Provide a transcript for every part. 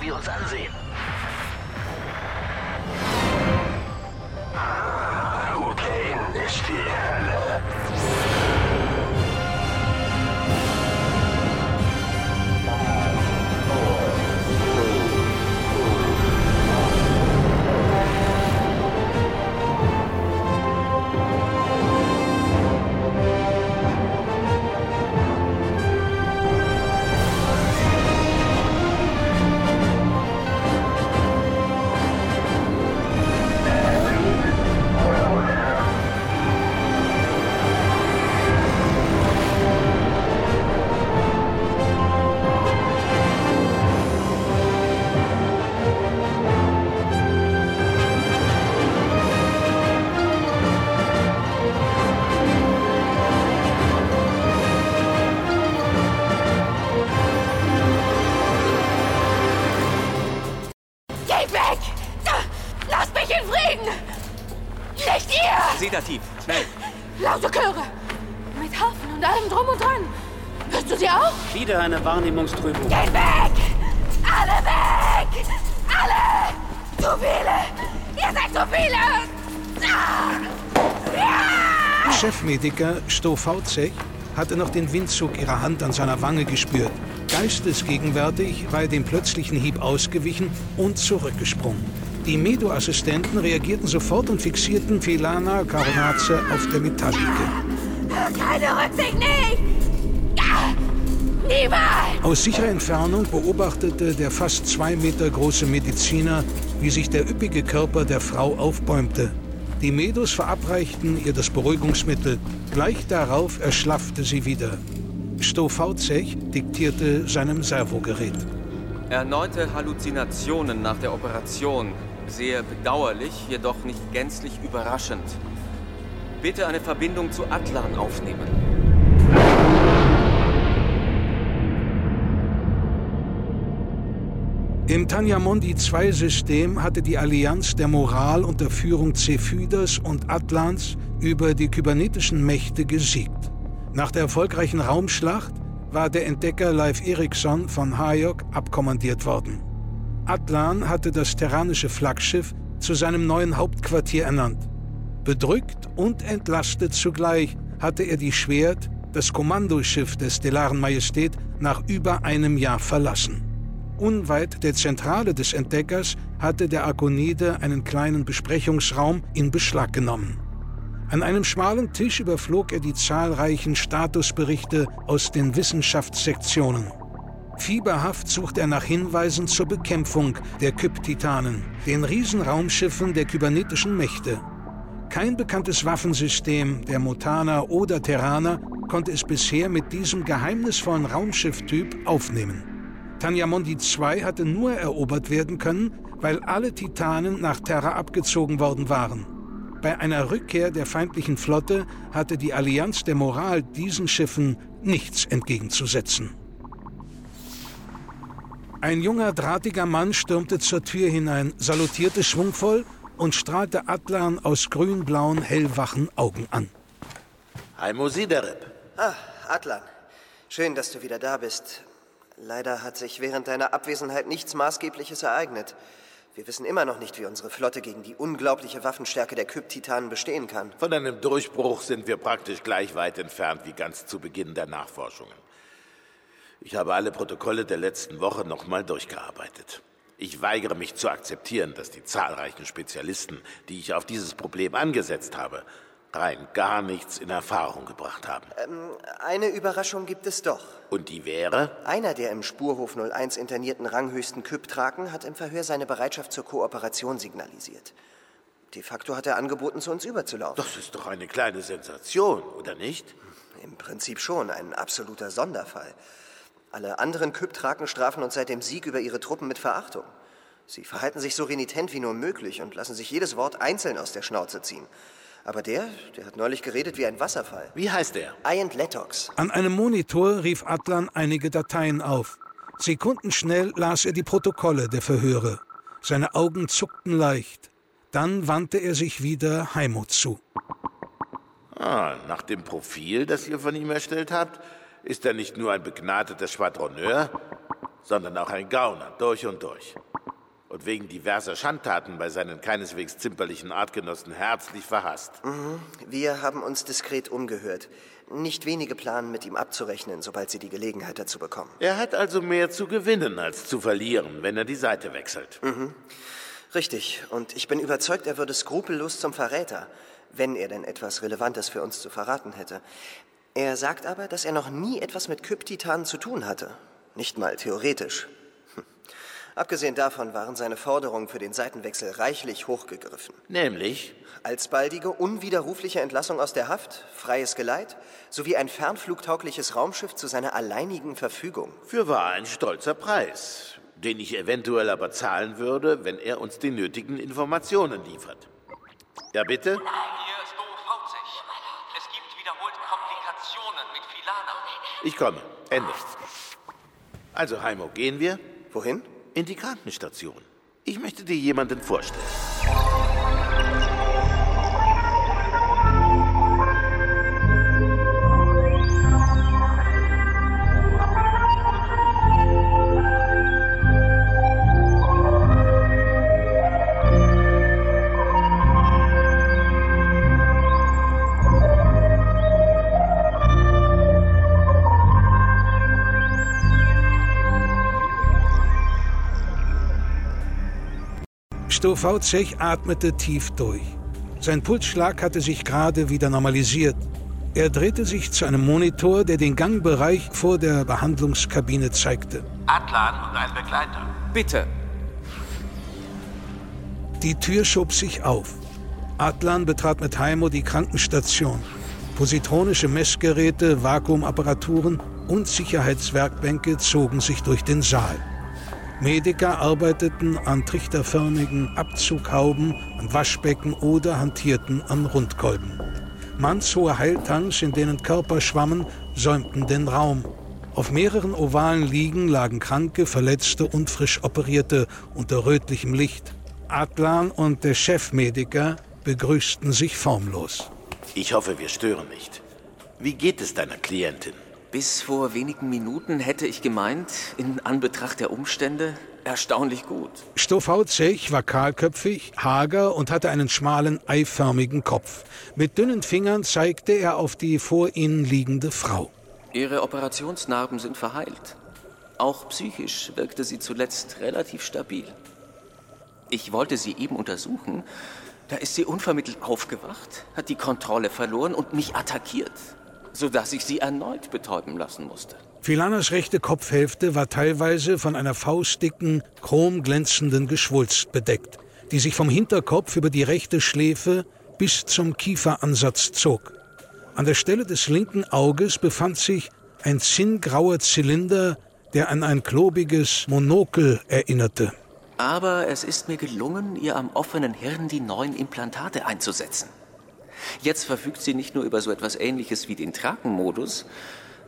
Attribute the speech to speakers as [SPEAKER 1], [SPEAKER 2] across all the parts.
[SPEAKER 1] wir uns ansehen.
[SPEAKER 2] Mit Harfen und allem drum und dran! Hörst du sie auch?
[SPEAKER 3] Wieder eine Wahrnehmungstrübung.
[SPEAKER 2] Geht weg! Alle weg! Alle! Zu viele! Ihr seid zu viele! Ah! Ja!
[SPEAKER 4] Chefmediker Sto Fauzek hatte noch den Windzug ihrer Hand an seiner Wange gespürt. Geistesgegenwärtig war er dem plötzlichen Hieb ausgewichen und zurückgesprungen. Die Medo-Assistenten reagierten sofort und fixierten Filana Caronace auf der Metallliege.
[SPEAKER 2] Keine Rücksicht, nicht! Niemals!
[SPEAKER 4] Aus sicherer Entfernung beobachtete der fast zwei Meter große Mediziner, wie sich der üppige Körper der Frau aufbäumte. Die Medos verabreichten ihr das Beruhigungsmittel. Gleich darauf erschlaffte sie wieder. Sto Fauzech diktierte seinem Servogerät.
[SPEAKER 3] Erneute Halluzinationen nach der Operation. Sehr bedauerlich, jedoch nicht gänzlich überraschend. Bitte eine Verbindung zu Atlan aufnehmen.
[SPEAKER 4] Im Tanyamondi II-System hatte die Allianz der Moral unter Führung Zephydas und Atlans über die kybernetischen Mächte gesiegt. Nach der erfolgreichen Raumschlacht war der Entdecker Leif Erikson von Hayok abkommandiert worden. Atlan hatte das terranische Flaggschiff zu seinem neuen Hauptquartier ernannt. Bedrückt und entlastet zugleich hatte er die Schwert, das Kommandoschiff der Stellaren Majestät, nach über einem Jahr verlassen. Unweit der Zentrale des Entdeckers hatte der Arkonide einen kleinen Besprechungsraum in Beschlag genommen. An einem schmalen Tisch überflog er die zahlreichen Statusberichte aus den Wissenschaftssektionen. Fieberhaft sucht er nach Hinweisen zur Bekämpfung der Kyptitanen, den Riesenraumschiffen der kybernetischen Mächte. Kein bekanntes Waffensystem der Mutaner oder Terraner konnte es bisher mit diesem geheimnisvollen Raumschifftyp aufnehmen. Tanyamondi II hatte nur erobert werden können, weil alle Titanen nach Terra abgezogen worden waren. Bei einer Rückkehr der feindlichen Flotte hatte die Allianz der Moral diesen Schiffen nichts entgegenzusetzen. Ein junger, drahtiger Mann stürmte zur Tür hinein, salutierte schwungvoll und strahlte Atlan aus grün-blauen, hellwachen Augen an.
[SPEAKER 5] Heimo Siderip.
[SPEAKER 6] Ah, Atlan. Schön, dass du wieder da bist. Leider hat sich während deiner Abwesenheit nichts Maßgebliches ereignet. Wir wissen immer noch nicht, wie unsere Flotte gegen die unglaubliche Waffenstärke der Kyp-Titanen bestehen kann.
[SPEAKER 5] Von einem Durchbruch sind wir praktisch gleich weit entfernt wie ganz zu Beginn der Nachforschungen. Ich habe alle Protokolle der letzten Woche nochmal durchgearbeitet. Ich weigere mich zu akzeptieren, dass die zahlreichen Spezialisten, die ich auf dieses Problem angesetzt habe, rein gar nichts in Erfahrung gebracht haben.
[SPEAKER 6] Ähm, eine Überraschung gibt es doch.
[SPEAKER 5] Und die wäre?
[SPEAKER 6] Einer der im Spurhof 01 internierten ranghöchsten Kyp-Traken hat im Verhör seine Bereitschaft zur Kooperation signalisiert. De facto hat er angeboten, zu uns überzulaufen.
[SPEAKER 5] Das ist doch eine kleine Sensation, oder nicht?
[SPEAKER 6] Im Prinzip schon, ein absoluter Sonderfall. Alle anderen Kyp-Traken strafen uns seit dem Sieg über ihre Truppen mit Verachtung. Sie verhalten sich so renitent wie nur möglich und lassen sich jedes Wort einzeln aus der Schnauze ziehen. Aber der, der hat neulich geredet wie ein Wasserfall.
[SPEAKER 5] Wie heißt der?
[SPEAKER 6] Ian Letox.
[SPEAKER 4] An einem Monitor rief Atlan einige Dateien auf. Sekundenschnell las er die Protokolle der Verhöre. Seine Augen zuckten leicht. Dann wandte er sich wieder Heimo zu.
[SPEAKER 5] Ah, nach dem Profil, das ihr von ihm erstellt habt, ist er nicht nur ein begnadeter Schwadronneur, sondern auch ein Gauner, durch und durch. Und wegen diverser Schandtaten bei seinen keineswegs zimperlichen Artgenossen herzlich verhasst.
[SPEAKER 6] Mhm. Wir haben uns diskret umgehört. Nicht wenige planen, mit ihm abzurechnen, sobald sie die Gelegenheit dazu bekommen.
[SPEAKER 5] Er hat also mehr zu gewinnen als zu verlieren, wenn er die Seite wechselt.
[SPEAKER 6] Mhm. Richtig. Und ich bin überzeugt, er würde skrupellos zum Verräter, wenn er denn etwas Relevantes für uns zu verraten hätte. Er sagt aber, dass er noch nie etwas mit Kyptitanen zu tun hatte. Nicht mal theoretisch. Hm. Abgesehen davon waren seine Forderungen für den Seitenwechsel reichlich hochgegriffen.
[SPEAKER 5] Nämlich?
[SPEAKER 6] Alsbaldige, unwiderrufliche Entlassung aus der Haft, freies Geleit sowie ein fernflugtaugliches Raumschiff zu seiner alleinigen Verfügung.
[SPEAKER 5] Für wahr ein stolzer Preis, den ich eventuell aber zahlen würde, wenn er uns die nötigen Informationen liefert. Ja, bitte?
[SPEAKER 7] Hier ist OV Es gibt wiederholt Komplikationen mit Filana.
[SPEAKER 5] Ich komme. Ende. Also, Heimo, gehen wir?
[SPEAKER 6] Wohin?
[SPEAKER 5] In die Krankenstation. Ich möchte dir jemanden vorstellen.
[SPEAKER 4] Stovauzech atmete tief durch. Sein Pulsschlag hatte sich gerade wieder normalisiert. Er drehte sich zu einem Monitor, der den Gangbereich vor der Behandlungskabine zeigte.
[SPEAKER 1] Atlan und ein Begleiter.
[SPEAKER 3] Bitte.
[SPEAKER 4] Die Tür schob sich auf. Atlan betrat mit Heimo die Krankenstation. Positronische Messgeräte, Vakuumapparaturen und Sicherheitswerkbänke zogen sich durch den Saal. Mediker arbeiteten an trichterförmigen Abzughauben, an Waschbecken oder hantierten an Rundkolben. Mannshohe Heiltanks, in denen Körper schwammen, säumten den Raum. Auf mehreren ovalen Liegen lagen Kranke, Verletzte und frisch Operierte unter rötlichem Licht. Adlan und der Chefmediker begrüßten sich formlos.
[SPEAKER 5] Ich hoffe, wir stören nicht. Wie geht es deiner Klientin?
[SPEAKER 3] Bis vor wenigen Minuten hätte ich gemeint, in Anbetracht der Umstände, erstaunlich gut.
[SPEAKER 4] Stoffhauzech war kahlköpfig, hager und hatte einen schmalen, eiförmigen Kopf. Mit dünnen Fingern zeigte er auf die vor ihnen liegende Frau.
[SPEAKER 3] Ihre Operationsnarben sind verheilt. Auch psychisch wirkte sie zuletzt relativ stabil. Ich wollte sie eben untersuchen. Da ist sie unvermittelt aufgewacht, hat die Kontrolle verloren und mich attackiert sodass ich sie erneut betäuben lassen musste.
[SPEAKER 4] Filanas rechte Kopfhälfte war teilweise von einer faustdicken, chromglänzenden Geschwulst bedeckt, die sich vom Hinterkopf über die rechte Schläfe bis zum Kieferansatz zog. An der Stelle des linken Auges befand sich ein zinngrauer Zylinder, der an ein klobiges Monokel erinnerte.
[SPEAKER 3] Aber es ist mir gelungen, ihr am offenen Hirn die neuen Implantate einzusetzen. Jetzt verfügt sie nicht nur über so etwas Ähnliches wie den Trakenmodus,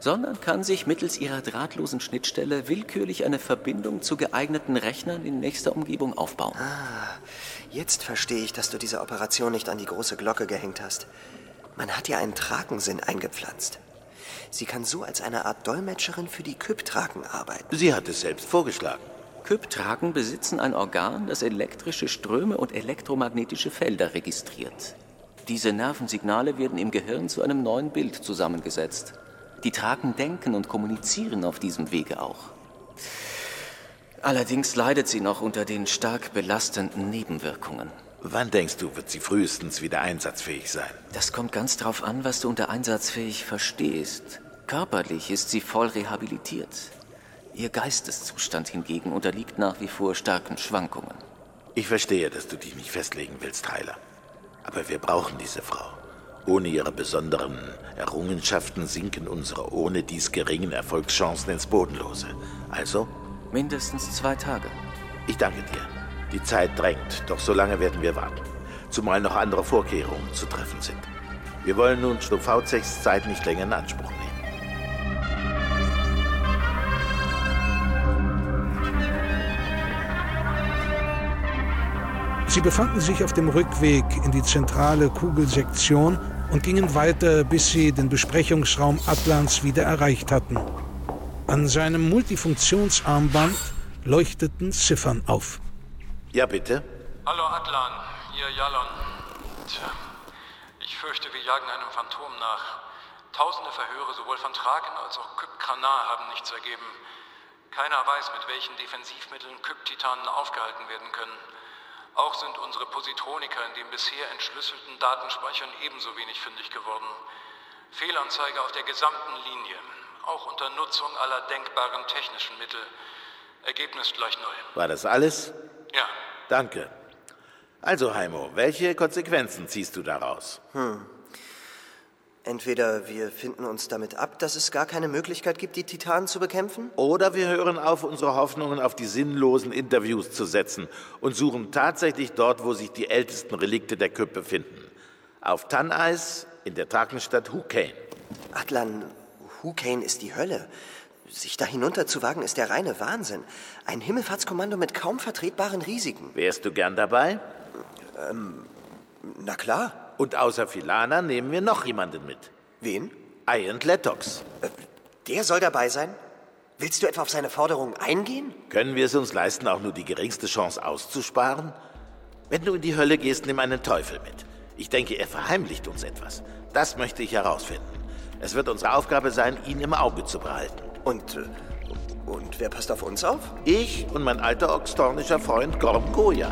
[SPEAKER 3] sondern kann sich mittels ihrer drahtlosen Schnittstelle willkürlich eine Verbindung zu geeigneten Rechnern in nächster Umgebung aufbauen.
[SPEAKER 6] Ah, jetzt verstehe ich, dass du diese Operation nicht an die große Glocke gehängt hast. Man hat ihr einen Trakensinn eingepflanzt. Sie kann so als eine Art Dolmetscherin für die Kyptraken arbeiten.
[SPEAKER 5] Sie hat es selbst vorgeschlagen.
[SPEAKER 3] Kyptraken besitzen ein Organ, das elektrische Ströme und elektromagnetische Felder registriert. Diese Nervensignale werden im Gehirn zu einem neuen Bild zusammengesetzt. Die Traken denken und kommunizieren auf diesem Wege auch. Allerdings leidet sie noch unter den stark belastenden Nebenwirkungen.
[SPEAKER 5] Wann denkst du, wird sie frühestens wieder einsatzfähig sein?
[SPEAKER 3] Das kommt ganz drauf an, was du unter einsatzfähig verstehst. Körperlich ist sie voll rehabilitiert. Ihr Geisteszustand hingegen unterliegt nach wie vor starken Schwankungen.
[SPEAKER 5] Ich verstehe, dass du dich nicht festlegen willst, Heiler. Aber wir brauchen diese Frau. Ohne ihre besonderen Errungenschaften sinken unsere ohne dies geringen Erfolgschancen ins Bodenlose. Also?
[SPEAKER 3] Mindestens zwei Tage.
[SPEAKER 5] Ich danke dir. Die Zeit drängt, doch so lange werden wir warten. Zumal noch andere Vorkehrungen zu treffen sind. Wir wollen nun Stoffauzechs Zeit nicht länger in Anspruch nehmen.
[SPEAKER 4] Sie befanden sich auf dem Rückweg in die zentrale Kugelsektion und gingen weiter, bis sie den Besprechungsraum Atlans wieder erreicht hatten. An seinem Multifunktionsarmband leuchteten Ziffern auf.
[SPEAKER 5] Ja, bitte.
[SPEAKER 7] Hallo Atlan, hier Jalon. Tja, ich fürchte, wir jagen einem Phantom nach. Tausende Verhöre sowohl von Traken als auch Kyp-Kranar haben nichts ergeben. Keiner weiß, mit welchen Defensivmitteln Kyp-Titanen aufgehalten werden können. Auch sind unsere Positroniker in den bisher entschlüsselten Datenspeichern ebenso wenig fündig geworden. Fehlanzeige auf der gesamten Linie, auch unter Nutzung aller denkbaren technischen Mittel. Ergebnis gleich null.
[SPEAKER 5] War das alles?
[SPEAKER 7] Ja,
[SPEAKER 5] Danke. Also, Heimo, welche Konsequenzen ziehst du daraus?
[SPEAKER 6] Entweder wir finden uns damit ab, dass es gar keine Möglichkeit gibt, die Titanen zu bekämpfen,
[SPEAKER 5] Oder wir hören auf, unsere Hoffnungen auf die sinnlosen Interviews zu setzen und suchen tatsächlich dort, wo sich die ältesten Relikte der Küpp befinden. Auf Tanneis in der Trakenstadt Hukane.
[SPEAKER 6] Atlan, Hukane ist die Hölle. Sich da hinunter zu wagen, ist der reine Wahnsinn. Ein Himmelfahrtskommando mit kaum vertretbaren Risiken.
[SPEAKER 5] Wärst du gern dabei?
[SPEAKER 6] Na klar.
[SPEAKER 5] Und außer Filana nehmen wir noch jemanden mit.
[SPEAKER 6] Wen?
[SPEAKER 5] Ian Lettox.
[SPEAKER 6] Der soll dabei sein? Willst du etwa auf seine Forderungen eingehen?
[SPEAKER 5] Können wir es uns leisten, auch nur die geringste Chance auszusparen? Wenn du in die Hölle gehst, nimm einen Teufel mit. Ich denke, er verheimlicht uns etwas. Das möchte ich herausfinden. Es wird unsere Aufgabe sein, ihn im Auge zu behalten.
[SPEAKER 6] Und, äh, und wer passt auf uns auf?
[SPEAKER 5] Ich und mein alter oxtornischer Freund Gorm Goya.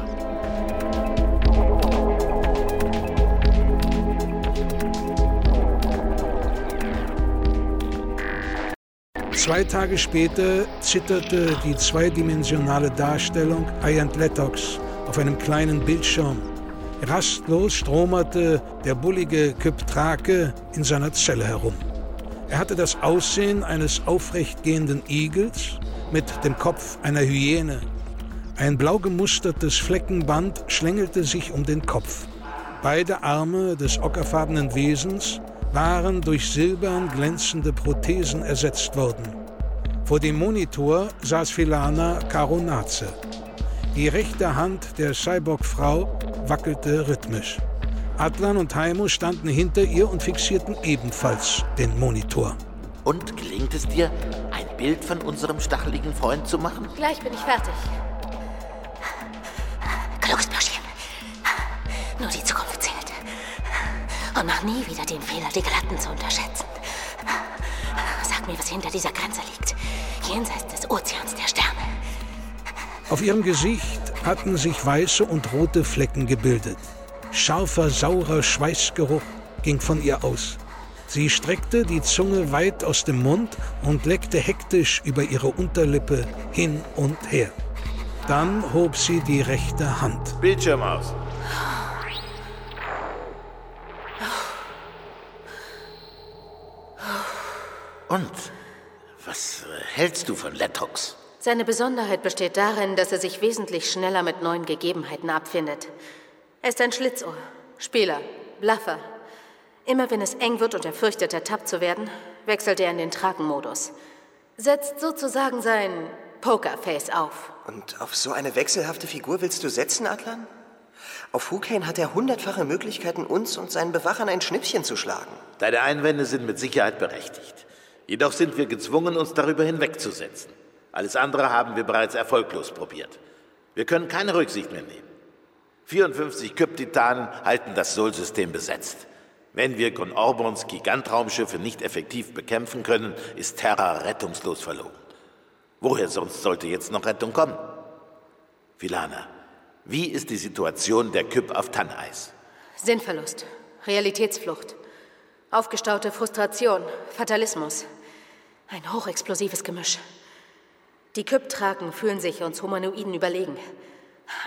[SPEAKER 4] Zwei Tage später zitterte die zweidimensionale Darstellung Iant Lettox auf einem kleinen Bildschirm. Rastlos stromerte der bullige Kyptrake in seiner Zelle herum. Er hatte das Aussehen eines aufrechtgehenden Igels mit dem Kopf einer Hyäne. Ein blau gemustertes Fleckenband schlängelte sich um den Kopf. Beide Arme des ockerfarbenen Wesens waren durch silbern glänzende Prothesen ersetzt worden. Vor dem Monitor saß Filana Caronace. Die rechte Hand der Cyborg-Frau wackelte rhythmisch. Atlan und Heimo standen hinter ihr und fixierten ebenfalls den Monitor.
[SPEAKER 5] Und gelingt es dir, ein Bild von unserem stacheligen Freund zu machen?
[SPEAKER 2] Gleich bin ich fertig.
[SPEAKER 8] Glücksbürschchen. Nur die Zukunft. Und noch nie wieder den Fehler, die Glatten zu unterschätzen. Sag mir, was hinter dieser Grenze liegt. Jenseits des Ozeans der Sterne.
[SPEAKER 4] Auf ihrem Gesicht hatten sich weiße und rote Flecken gebildet. Scharfer, saurer Schweißgeruch ging von ihr aus. Sie streckte die Zunge weit aus dem Mund und leckte hektisch über ihre Unterlippe hin und her. Dann hob sie die rechte Hand.
[SPEAKER 5] Bildschirm aus. Und was äh, hältst du von Lettox?
[SPEAKER 2] Seine Besonderheit besteht darin, dass er sich wesentlich schneller mit neuen Gegebenheiten abfindet. Er ist ein Schlitzohr, Spieler, Bluffer. Immer wenn es eng wird und er fürchtet, ertappt zu werden, wechselt er in den Trakenmodus. Setzt sozusagen sein Pokerface auf.
[SPEAKER 6] Und auf so eine wechselhafte Figur willst du setzen, Atlan? Auf Hukane hat er hundertfache Möglichkeiten, uns und seinen Bewachern ein Schnippchen zu schlagen.
[SPEAKER 5] Deine Einwände sind mit Sicherheit berechtigt. Jedoch sind wir gezwungen, uns darüber hinwegzusetzen. Alles andere haben wir bereits erfolglos probiert. Wir können keine Rücksicht mehr nehmen. 54 Kyptitanen halten das Sol-System besetzt. Wenn wir Gon Orbons Gigantraumschiffe nicht effektiv bekämpfen können, ist Terra rettungslos verloren. Woher sonst sollte jetzt noch Rettung kommen? Vilana, wie ist die Situation der Kyp auf Tanneis?
[SPEAKER 2] Sinnverlust, Realitätsflucht, aufgestaute Frustration, Fatalismus. Ein hochexplosives Gemisch. Die Kyptraken fühlen sich uns Humanoiden überlegen.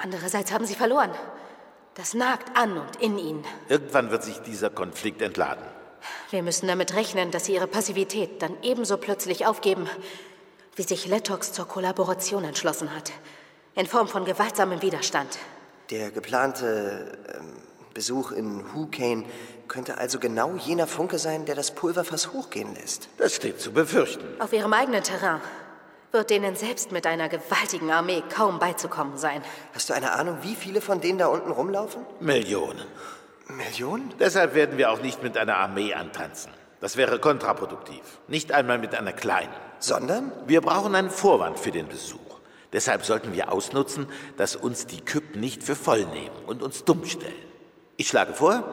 [SPEAKER 2] Andererseits haben sie verloren. Das nagt an und in ihnen.
[SPEAKER 5] Irgendwann wird sich dieser Konflikt entladen.
[SPEAKER 2] Wir müssen damit rechnen, dass sie ihre Passivität dann ebenso plötzlich aufgeben, wie sich Lettox zur Kollaboration entschlossen hat. In Form von gewaltsamem Widerstand.
[SPEAKER 6] Der geplante ähm, Besuch in Hukane könnte also genau jener Funke sein, der das Pulverfass hochgehen lässt.
[SPEAKER 5] Das steht zu befürchten.
[SPEAKER 2] Auf ihrem eigenen Terrain. wird denen selbst mit einer gewaltigen Armee kaum beizukommen sein.
[SPEAKER 6] Hast du eine Ahnung, wie viele von denen da unten rumlaufen?
[SPEAKER 5] Millionen.
[SPEAKER 6] Millionen?
[SPEAKER 5] Deshalb werden wir auch nicht mit einer Armee antanzen. Das wäre kontraproduktiv. Nicht einmal mit einer kleinen.
[SPEAKER 6] Sondern?
[SPEAKER 5] Wir brauchen einen Vorwand für den Besuch. Deshalb sollten wir ausnutzen, dass uns die Küpp nicht für voll nehmen und uns dumm stellen. Ich schlage vor,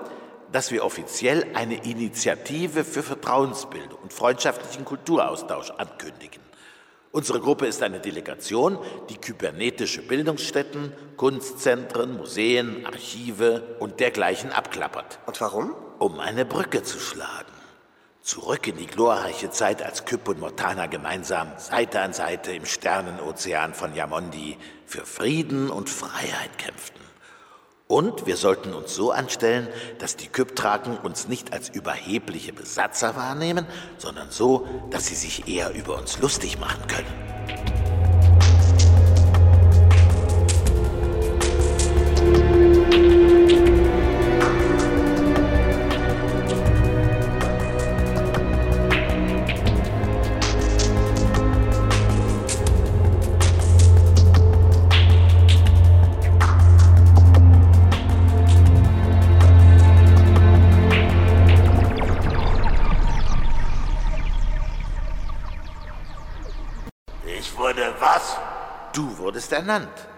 [SPEAKER 5] dass wir offiziell eine Initiative für Vertrauensbildung und freundschaftlichen Kulturaustausch ankündigen. Unsere Gruppe ist eine Delegation, die kybernetische Bildungsstätten, Kunstzentren, Museen, Archive und dergleichen abklappert.
[SPEAKER 6] Und warum?
[SPEAKER 5] Um eine Brücke zu schlagen. Zurück in die glorreiche Zeit, als Kyp und Mortana gemeinsam Seite an Seite im Sternenozean von Yamondi für Frieden und Freiheit kämpften. Und wir sollten uns so anstellen, dass die Kyptraken uns nicht als überhebliche Besatzer wahrnehmen, sondern so, dass sie sich eher über uns lustig machen können.
[SPEAKER 1] Ich
[SPEAKER 5] wurdest ernannt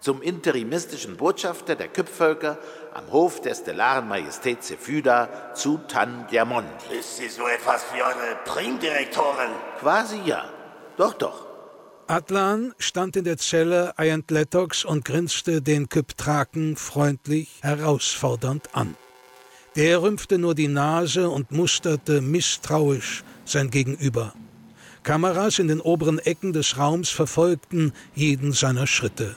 [SPEAKER 5] zum interimistischen Botschafter der Kypvölker am Hof der stellaren Majestät Zephyda zu Tan Diamondi.
[SPEAKER 1] Ist sie so etwas wie eure Primdirektorin?
[SPEAKER 5] Quasi ja. Doch, doch.
[SPEAKER 4] Atlan stand in der Zelle Ayantletox und grinste den Kyptraken freundlich herausfordernd an. Der rümpfte nur die Nase und musterte misstrauisch sein Gegenüber. Kameras in den oberen Ecken des Raums verfolgten jeden seiner Schritte.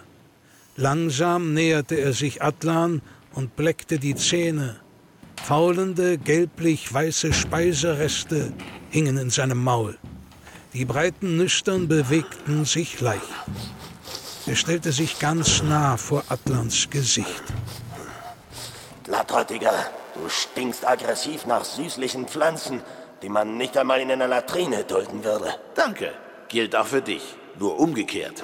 [SPEAKER 4] Langsam näherte er sich Atlan und bleckte die Zähne. Faulende, gelblich-weiße Speisereste hingen in seinem Maul. Die breiten Nüstern bewegten sich leicht. Er stellte sich ganz nah vor Atlans Gesicht.
[SPEAKER 1] Glatthäutiger, du stinkst aggressiv nach süßlichen Pflanzen, die man nicht einmal in einer Latrine dulden würde.
[SPEAKER 5] Danke. Gilt auch für dich. Nur umgekehrt.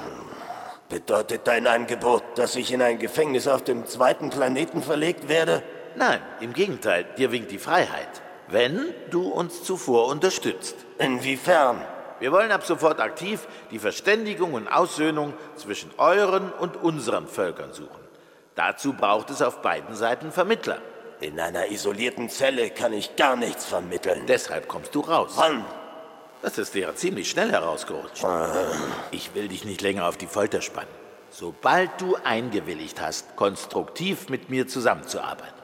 [SPEAKER 1] Bedeutet dein Angebot, dass ich in ein Gefängnis auf dem zweiten Planeten verlegt werde?
[SPEAKER 5] Nein, im Gegenteil. Dir winkt die Freiheit. Wenn du uns zuvor unterstützt.
[SPEAKER 1] Inwiefern?
[SPEAKER 5] Wir wollen ab sofort aktiv die Verständigung und Aussöhnung zwischen euren und unseren Völkern suchen. Dazu braucht es auf beiden Seiten Vermittler.
[SPEAKER 1] In einer isolierten Zelle kann ich gar nichts vermitteln.
[SPEAKER 5] Deshalb kommst du raus.
[SPEAKER 1] Wann?
[SPEAKER 5] Das ist dir ja ziemlich schnell herausgerutscht. Ich will dich nicht länger auf die Folter spannen. Sobald du eingewilligt hast, konstruktiv mit mir zusammenzuarbeiten.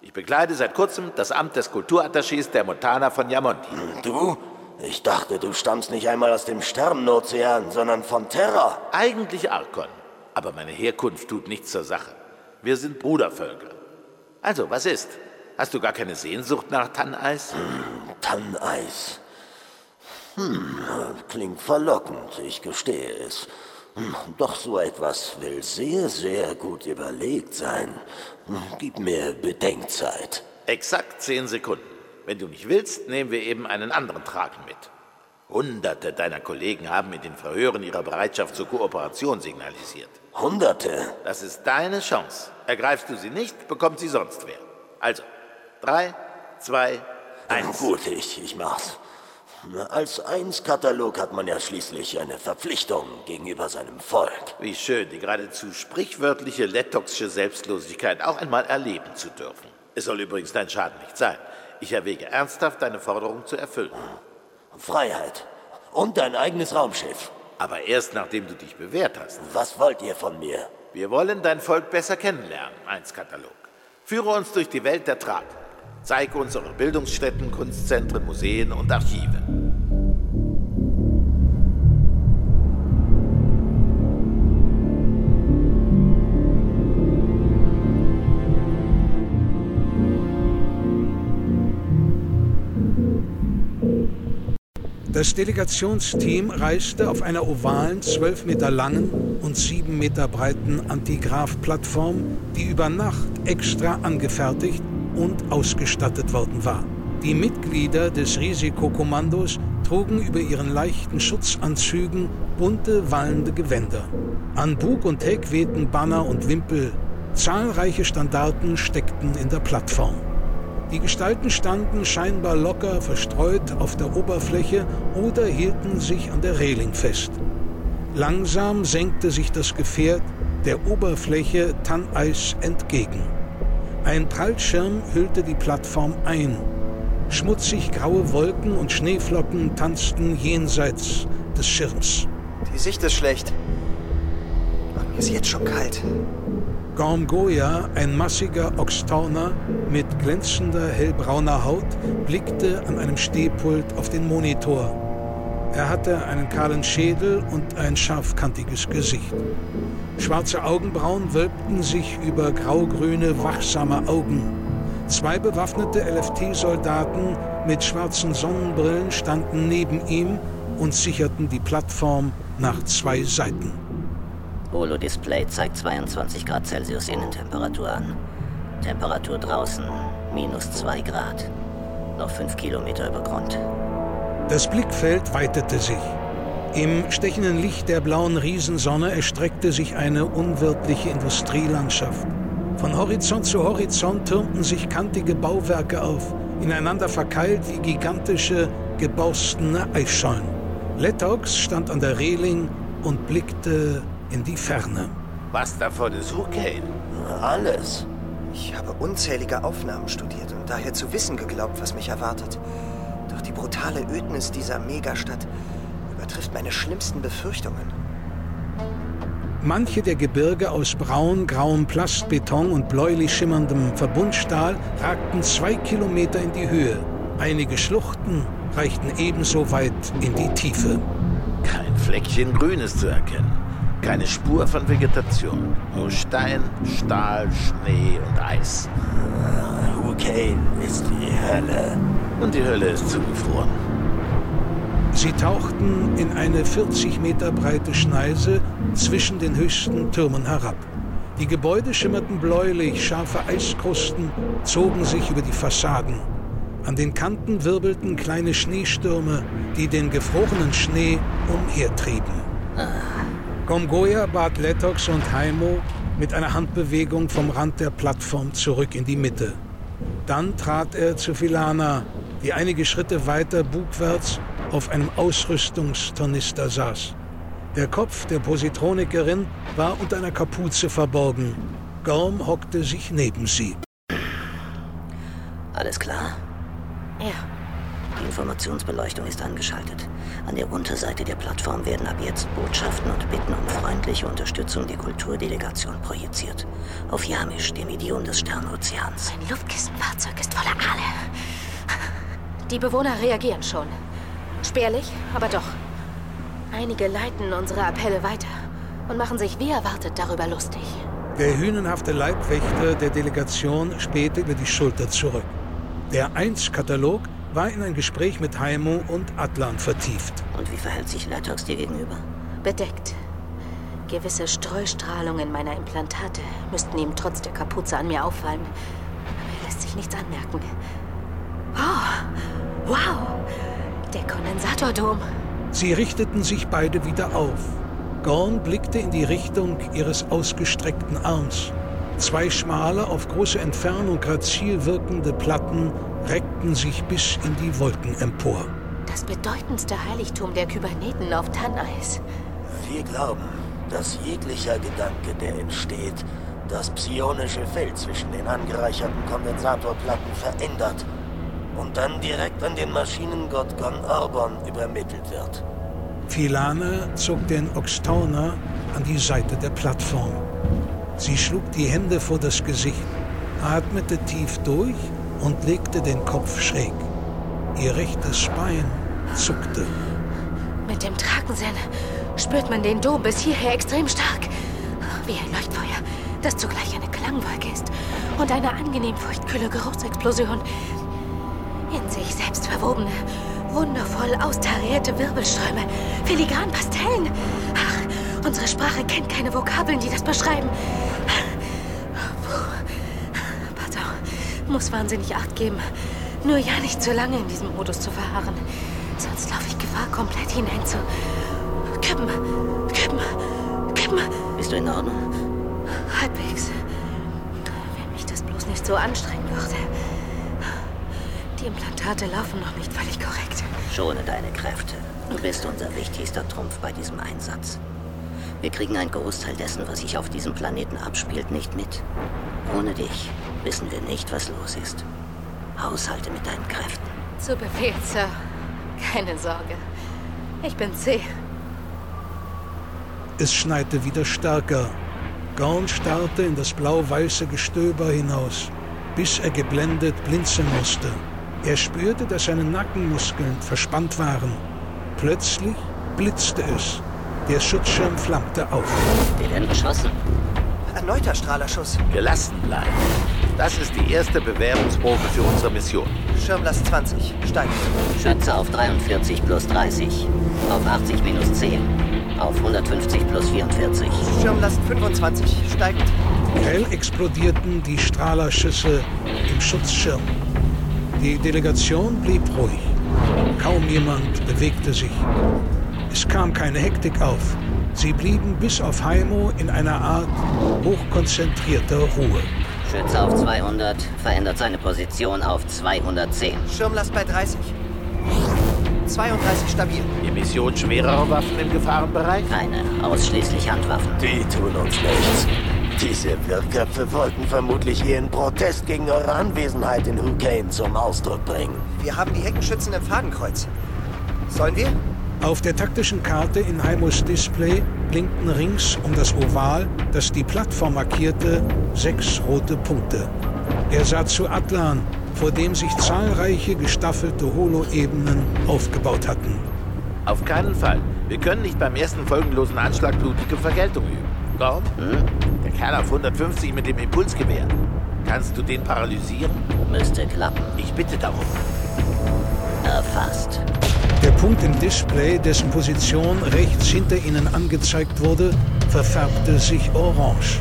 [SPEAKER 5] Ich bekleide seit kurzem das Amt des Kulturattachés der Montana von Yamondi.
[SPEAKER 1] Du? Ich dachte, du stammst nicht einmal aus dem Sternenozean, sondern von Terra.
[SPEAKER 5] Eigentlich Arkon. Aber meine Herkunft tut nichts zur Sache. Wir sind Brudervölker. Also, was ist? Hast du gar keine Sehnsucht nach Tanneis?
[SPEAKER 1] Tanneis. Hm, klingt verlockend, ich gestehe es. Hm, Doch so etwas will sehr, sehr gut überlegt sein. Hm, Gib mir Bedenkzeit.
[SPEAKER 5] Exakt zehn Sekunden. Wenn du nicht willst, nehmen wir eben einen anderen Tragen mit. Hunderte deiner Kollegen haben in den Verhören ihre Bereitschaft zur Kooperation signalisiert.
[SPEAKER 1] Hunderte.
[SPEAKER 5] Das ist deine Chance. Ergreifst du sie nicht, bekommt sie sonst wer. Also, drei, zwei, eins.
[SPEAKER 1] Gut, ich, ich mach's. Als Eins-Katalog hat man ja schließlich eine Verpflichtung gegenüber seinem Volk.
[SPEAKER 5] Wie schön, die geradezu sprichwörtliche lettoxische Selbstlosigkeit auch einmal erleben zu dürfen. Es soll übrigens dein Schaden nicht sein. Ich erwäge ernsthaft, deine Forderung zu erfüllen.
[SPEAKER 1] Freiheit. Und dein eigenes Raumschiff.
[SPEAKER 5] Aber erst nachdem du dich bewährt hast.
[SPEAKER 1] Was wollt ihr von mir?
[SPEAKER 5] Wir wollen dein Volk besser kennenlernen, Eins-Katalog. Führe uns durch die Welt der Trag. Zeige uns eure Bildungsstätten, Kunstzentren, Museen und Archive.
[SPEAKER 4] Das Delegationsteam reiste auf einer ovalen, 12 Meter langen und 7 Meter breiten Antigraph-Plattform, die über Nacht extra angefertigt und ausgestattet worden war. Die Mitglieder des Risikokommandos trugen über ihren leichten Schutzanzügen bunte, wallende Gewänder. An Bug und Heck wehten Banner und Wimpel. Zahlreiche Standarten steckten in der Plattform. Die Gestalten standen scheinbar locker verstreut auf der Oberfläche oder hielten sich an der Reling fest. Langsam senkte sich das Gefährt der Oberfläche Tanneis entgegen. Ein Prallschirm hüllte die Plattform ein. Schmutzig graue Wolken und Schneeflocken tanzten jenseits des Schirms.
[SPEAKER 6] Die Sicht ist schlecht. Mir ist jetzt schon kalt.
[SPEAKER 4] Gorm Goya, ein massiger Oxtauner mit glänzender hellbrauner Haut, blickte an einem Stehpult auf den Monitor. Er hatte einen kahlen Schädel und ein scharfkantiges Gesicht. Schwarze Augenbrauen wölbten sich über graugrüne, wachsame Augen. Zwei bewaffnete LFT-Soldaten mit schwarzen Sonnenbrillen standen neben ihm und sicherten die Plattform nach zwei Seiten.
[SPEAKER 8] Holo-Display zeigt 22 Grad Celsius Innentemperatur an. Temperatur draußen minus 2 Grad. Noch 5 Kilometer über Grund.
[SPEAKER 4] Das Blickfeld weitete sich. Im stechenden Licht der blauen Riesensonne erstreckte sich eine unwirtliche Industrielandschaft. Von Horizont zu Horizont türmten sich kantige Bauwerke auf, ineinander verkeilt wie gigantische, geborstene Eisschollen. Lettox stand an der Reling und blickte in die Ferne.
[SPEAKER 5] Was davon ist Hurricane?
[SPEAKER 1] Alles.
[SPEAKER 6] Ich habe unzählige Aufnahmen studiert und daher zu wissen geglaubt, was mich erwartet. Doch die brutale Ödnis dieser Megastadt übertrifft meine schlimmsten Befürchtungen.
[SPEAKER 4] Manche der Gebirge aus braun, grauem Plastbeton und bläulich schimmerndem Verbundstahl ragten zwei Kilometer in die Höhe. Einige Schluchten reichten ebenso weit in die Tiefe.
[SPEAKER 5] Kein Fleckchen Grünes zu erkennen. Keine Spur von Vegetation. Nur Stein, Stahl, Schnee und Eis.
[SPEAKER 1] Hurricane ist die Hölle.
[SPEAKER 5] Und die Hölle ist zugefroren.
[SPEAKER 4] Sie tauchten in eine 40 Meter breite Schneise zwischen den höchsten Türmen herab. Die Gebäude schimmerten bläulich, scharfe Eiskrusten zogen sich über die Fassaden. An den Kanten wirbelten kleine Schneestürme, die den gefrorenen Schnee umhertrieben. Gomgoya bat Letox und Haimo mit einer Handbewegung vom Rand der Plattform zurück in die Mitte. Dann trat er zu Filana, die einige Schritte weiter bugwärts auf einem Ausrüstungstornister saß. Der Kopf der Positronikerin war unter einer Kapuze verborgen. Gorm hockte sich neben sie.
[SPEAKER 8] Alles klar?
[SPEAKER 2] Ja.
[SPEAKER 8] Die Informationsbeleuchtung ist angeschaltet. An der Unterseite der Plattform werden ab jetzt Botschaften und Bitten um freundliche Unterstützung der Kulturdelegation projiziert. Auf Yamish, dem Idiom des Sternozeans.
[SPEAKER 2] Ein Luftkissenfahrzeug ist voller Aale. Die Bewohner reagieren schon. Spärlich, aber doch. Einige leiten unsere Appelle weiter und machen sich wie erwartet darüber lustig.
[SPEAKER 4] Der hünenhafte Leibwächter der Delegation spähte über die Schulter zurück. Der Eins-Katalog war in ein Gespräch mit Haimo und Atlan vertieft.
[SPEAKER 8] Und wie verhält sich Latox dir gegenüber?
[SPEAKER 2] Bedeckt. Gewisse Streustrahlungen meiner Implantate müssten ihm trotz der Kapuze an mir auffallen. Aber er lässt sich nichts anmerken. Oh, wow! Der Kondensatordom.
[SPEAKER 4] Sie richteten sich beide wieder auf. Gorn blickte in die Richtung ihres ausgestreckten Arms. Zwei schmale, auf große Entfernung grazil wirkende Platten reckten sich bis in die Wolken empor.
[SPEAKER 2] Das bedeutendste Heiligtum der Kyberneten auf Tanneis.
[SPEAKER 1] Wir glauben, dass jeglicher Gedanke, der entsteht, das psionische Feld zwischen den angereicherten Kondensatorplatten verändert und dann direkt an den Maschinengott Gon Orbon übermittelt wird.
[SPEAKER 4] Filane zog den Oxtauner an die Seite der Plattform. Sie schlug die Hände vor das Gesicht, atmete tief durch und legte den Kopf schräg. Ihr rechtes Bein zuckte.
[SPEAKER 2] Mit dem Trakensinn spürt man den Dom bis hierher extrem stark. Wie ein Leuchtfeuer, das zugleich eine Klangwolke ist und eine angenehm feuchtkühle Geruchsexplosion. In sich selbst verwobene, wundervoll austarierte Wirbelströme, filigran Pastellen. Ach, unsere Sprache kennt keine Vokabeln, die das beschreiben. Muss wahnsinnig Acht geben. Nur ja nicht zu lange in diesem Modus zu verharren. Sonst laufe ich Gefahr, komplett hinein zu kippen. Kippen. Kippen.
[SPEAKER 8] Bist du in Ordnung?
[SPEAKER 2] Halbwegs. Wenn mich das bloß nicht so anstrengen würde. Die Implantate laufen noch nicht völlig korrekt.
[SPEAKER 8] Schone deine Kräfte. Du bist unser wichtigster Trumpf bei diesem Einsatz. Wir kriegen einen Großteil dessen, was sich auf diesem Planeten abspielt, nicht mit. Ohne dich wissen wir nicht, was los ist. Haushalte mit deinen Kräften.
[SPEAKER 2] Zu Befehl, Sir. Keine Sorge. Ich bin zäh.
[SPEAKER 4] Es schneite wieder stärker. Gorn starrte in das blau-weiße Gestöber hinaus, bis er geblendet blinzeln musste. Er spürte, dass seine Nackenmuskeln verspannt waren. Plötzlich blitzte es. Der Schutzschirm flammte auf.
[SPEAKER 8] Wir werden beschossen.
[SPEAKER 6] Erneuter Strahlerschuss.
[SPEAKER 5] Gelassen bleiben. Das ist die erste Bewährungsprobe für unsere Mission.
[SPEAKER 6] Schirmlast 20. Steigt.
[SPEAKER 8] Schütze auf 43 plus 30. Auf 80 minus 10. Auf 150 plus 44.
[SPEAKER 6] Schirmlast 25. Steigt.
[SPEAKER 4] Grell explodierten die Strahlerschüsse im Schutzschirm. Die Delegation blieb ruhig. Kaum jemand bewegte sich. Es kam keine Hektik auf. Sie blieben bis auf Heimo in einer Art hochkonzentrierter Ruhe.
[SPEAKER 8] Schütze auf 200 verändert seine Position auf 210.
[SPEAKER 6] Schirmlast bei 30. 32 stabil.
[SPEAKER 5] Emission schwererer Waffen im Gefahrenbereich?
[SPEAKER 8] Keine, ausschließlich Handwaffen.
[SPEAKER 1] Die tun uns nichts. Diese Wirrköpfe wollten vermutlich ihren Protest gegen eure Anwesenheit in Hurricane zum Ausdruck bringen.
[SPEAKER 6] Wir haben die Heckenschützen im Fadenkreuz. Sollen wir?
[SPEAKER 4] Auf der taktischen Karte in Heimos Display blinkten rings um das Oval, das die Plattform markierte, sechs rote Punkte. Er sah zu Atlan, vor dem sich zahlreiche gestaffelte Holo-Ebenen aufgebaut hatten.
[SPEAKER 5] Auf keinen Fall. Wir können nicht beim ersten folgenlosen Anschlag blutige Vergeltung üben. Warum?
[SPEAKER 8] Hm?
[SPEAKER 5] Der Kerl auf 150 mit dem Impulsgewehr. Kannst du den paralysieren?
[SPEAKER 8] Müsste klappen.
[SPEAKER 5] Ich bitte darum.
[SPEAKER 8] Erfasst.
[SPEAKER 4] Der Punkt im Display, dessen Position rechts hinter ihnen angezeigt wurde, verfärbte sich orange.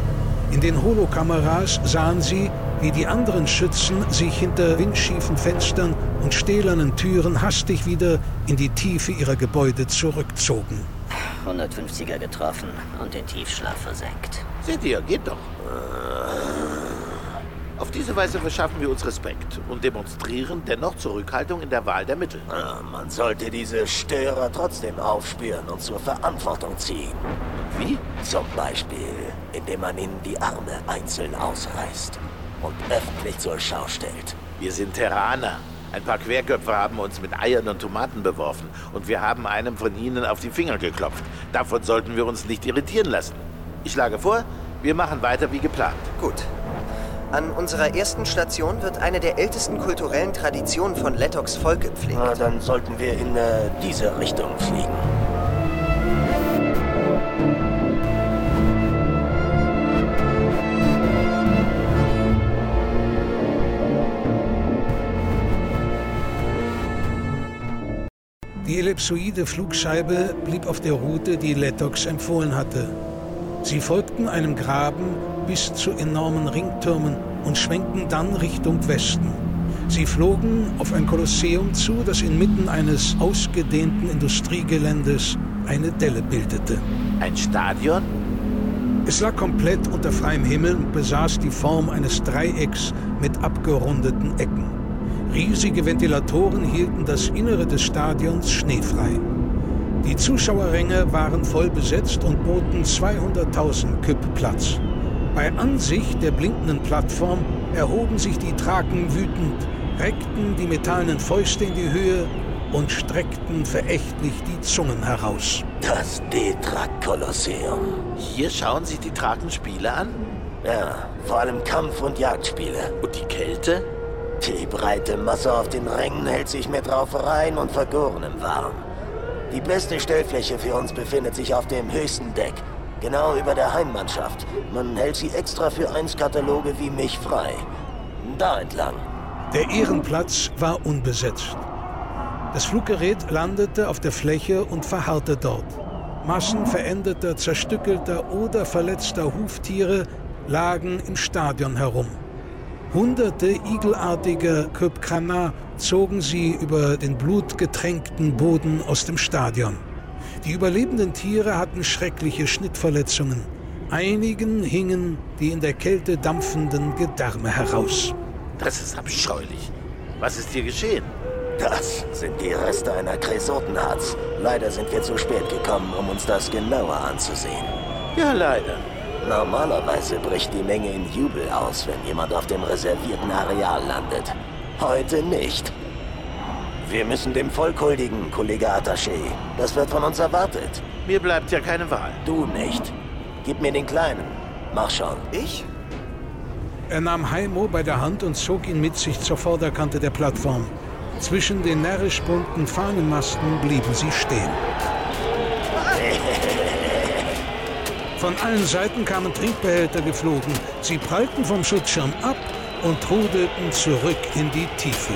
[SPEAKER 4] In den Holokameras sahen sie, wie die anderen Schützen sich hinter windschiefen Fenstern und stählernen Türen hastig wieder in die Tiefe ihrer Gebäude zurückzogen.
[SPEAKER 8] 150er getroffen und den Tiefschlaf versenkt.
[SPEAKER 5] Seht ihr, geht doch. Auf diese Weise verschaffen wir uns Respekt und demonstrieren dennoch Zurückhaltung in der Wahl der Mittel.
[SPEAKER 1] Ah, Man sollte diese Störer trotzdem aufspüren und zur Verantwortung ziehen.
[SPEAKER 5] Wie?
[SPEAKER 1] Zum Beispiel, indem man ihnen die Arme einzeln ausreißt und öffentlich zur Schau stellt.
[SPEAKER 5] Wir sind Terraner. Ein paar Querköpfe haben uns mit Eiern und Tomaten beworfen und wir haben einem von ihnen auf die Finger geklopft. Davon sollten wir uns nicht irritieren lassen. Ich schlage vor, wir machen weiter wie geplant.
[SPEAKER 6] Gut. An unserer ersten Station wird eine der ältesten kulturellen Traditionen von Lettox Volk gepflegt.
[SPEAKER 1] Na, dann sollten wir in äh, diese Richtung fliegen.
[SPEAKER 4] Die ellipsoide Flugscheibe blieb auf der Route, die Lettox empfohlen hatte. Sie folgten einem Graben bis zu enormen Ringtürmen und schwenkten dann Richtung Westen. Sie flogen auf ein Kolosseum zu, das inmitten eines ausgedehnten Industriegeländes eine Delle bildete.
[SPEAKER 5] Ein Stadion?
[SPEAKER 4] Es lag komplett unter freiem Himmel und besaß die Form eines Dreiecks mit abgerundeten Ecken. Riesige Ventilatoren hielten das Innere des Stadions schneefrei. Die Zuschauerränge waren voll besetzt und boten 200.000 Küpp Platz. Bei Ansicht der blinkenden Plattform erhoben sich die Traken wütend, reckten die metallenen Fäuste in die Höhe und streckten verächtlich die Zungen heraus.
[SPEAKER 1] Das Detrak-Kolosseum.
[SPEAKER 5] Hier schauen sich die Trakenspiele an.
[SPEAKER 1] Ja, vor allem Kampf- und Jagdspiele.
[SPEAKER 5] Und die Kälte?
[SPEAKER 1] Die breite Masse auf den Rängen hält sich mit Raufereien und Vergorenem warm. Die beste Stellfläche für uns befindet sich auf dem höchsten Deck, genau über der Heimmannschaft. Man hält sie extra für Einskataloge wie mich frei. Da entlang.
[SPEAKER 4] Der Ehrenplatz war unbesetzt. Das Fluggerät landete auf der Fläche und verharrte dort. Massen veränderter, zerstückelter oder verletzter Huftiere lagen im Stadion herum. Hunderte igelartiger Köpkrana zogen sie über den blutgetränkten Boden aus dem Stadion. Die überlebenden Tiere hatten schreckliche Schnittverletzungen. Einigen hingen die in der Kälte dampfenden Gedärme heraus.
[SPEAKER 5] Das ist abscheulich. Was ist hier geschehen?
[SPEAKER 1] Das sind die Reste einer Kresotenharz. Leider sind wir zu spät gekommen, um uns das genauer anzusehen.
[SPEAKER 5] Ja, leider.
[SPEAKER 1] Normalerweise bricht die Menge in Jubel aus, wenn jemand auf dem reservierten Areal landet. Heute nicht. Wir müssen dem Volk huldigen, Kollege Attaché. Das wird von uns erwartet.
[SPEAKER 5] Mir bleibt ja keine Wahl.
[SPEAKER 1] Du nicht. Gib mir den Kleinen. Mach schon.
[SPEAKER 6] Ich?
[SPEAKER 4] Er nahm Heimo bei der Hand und zog ihn mit sich zur Vorderkante der Plattform. Zwischen den närrisch bunten Fahnenmasten blieben sie stehen. Von allen Seiten kamen Trinkbehälter geflogen. Sie prallten vom Schutzschirm ab und trudelten zurück in die Tiefe.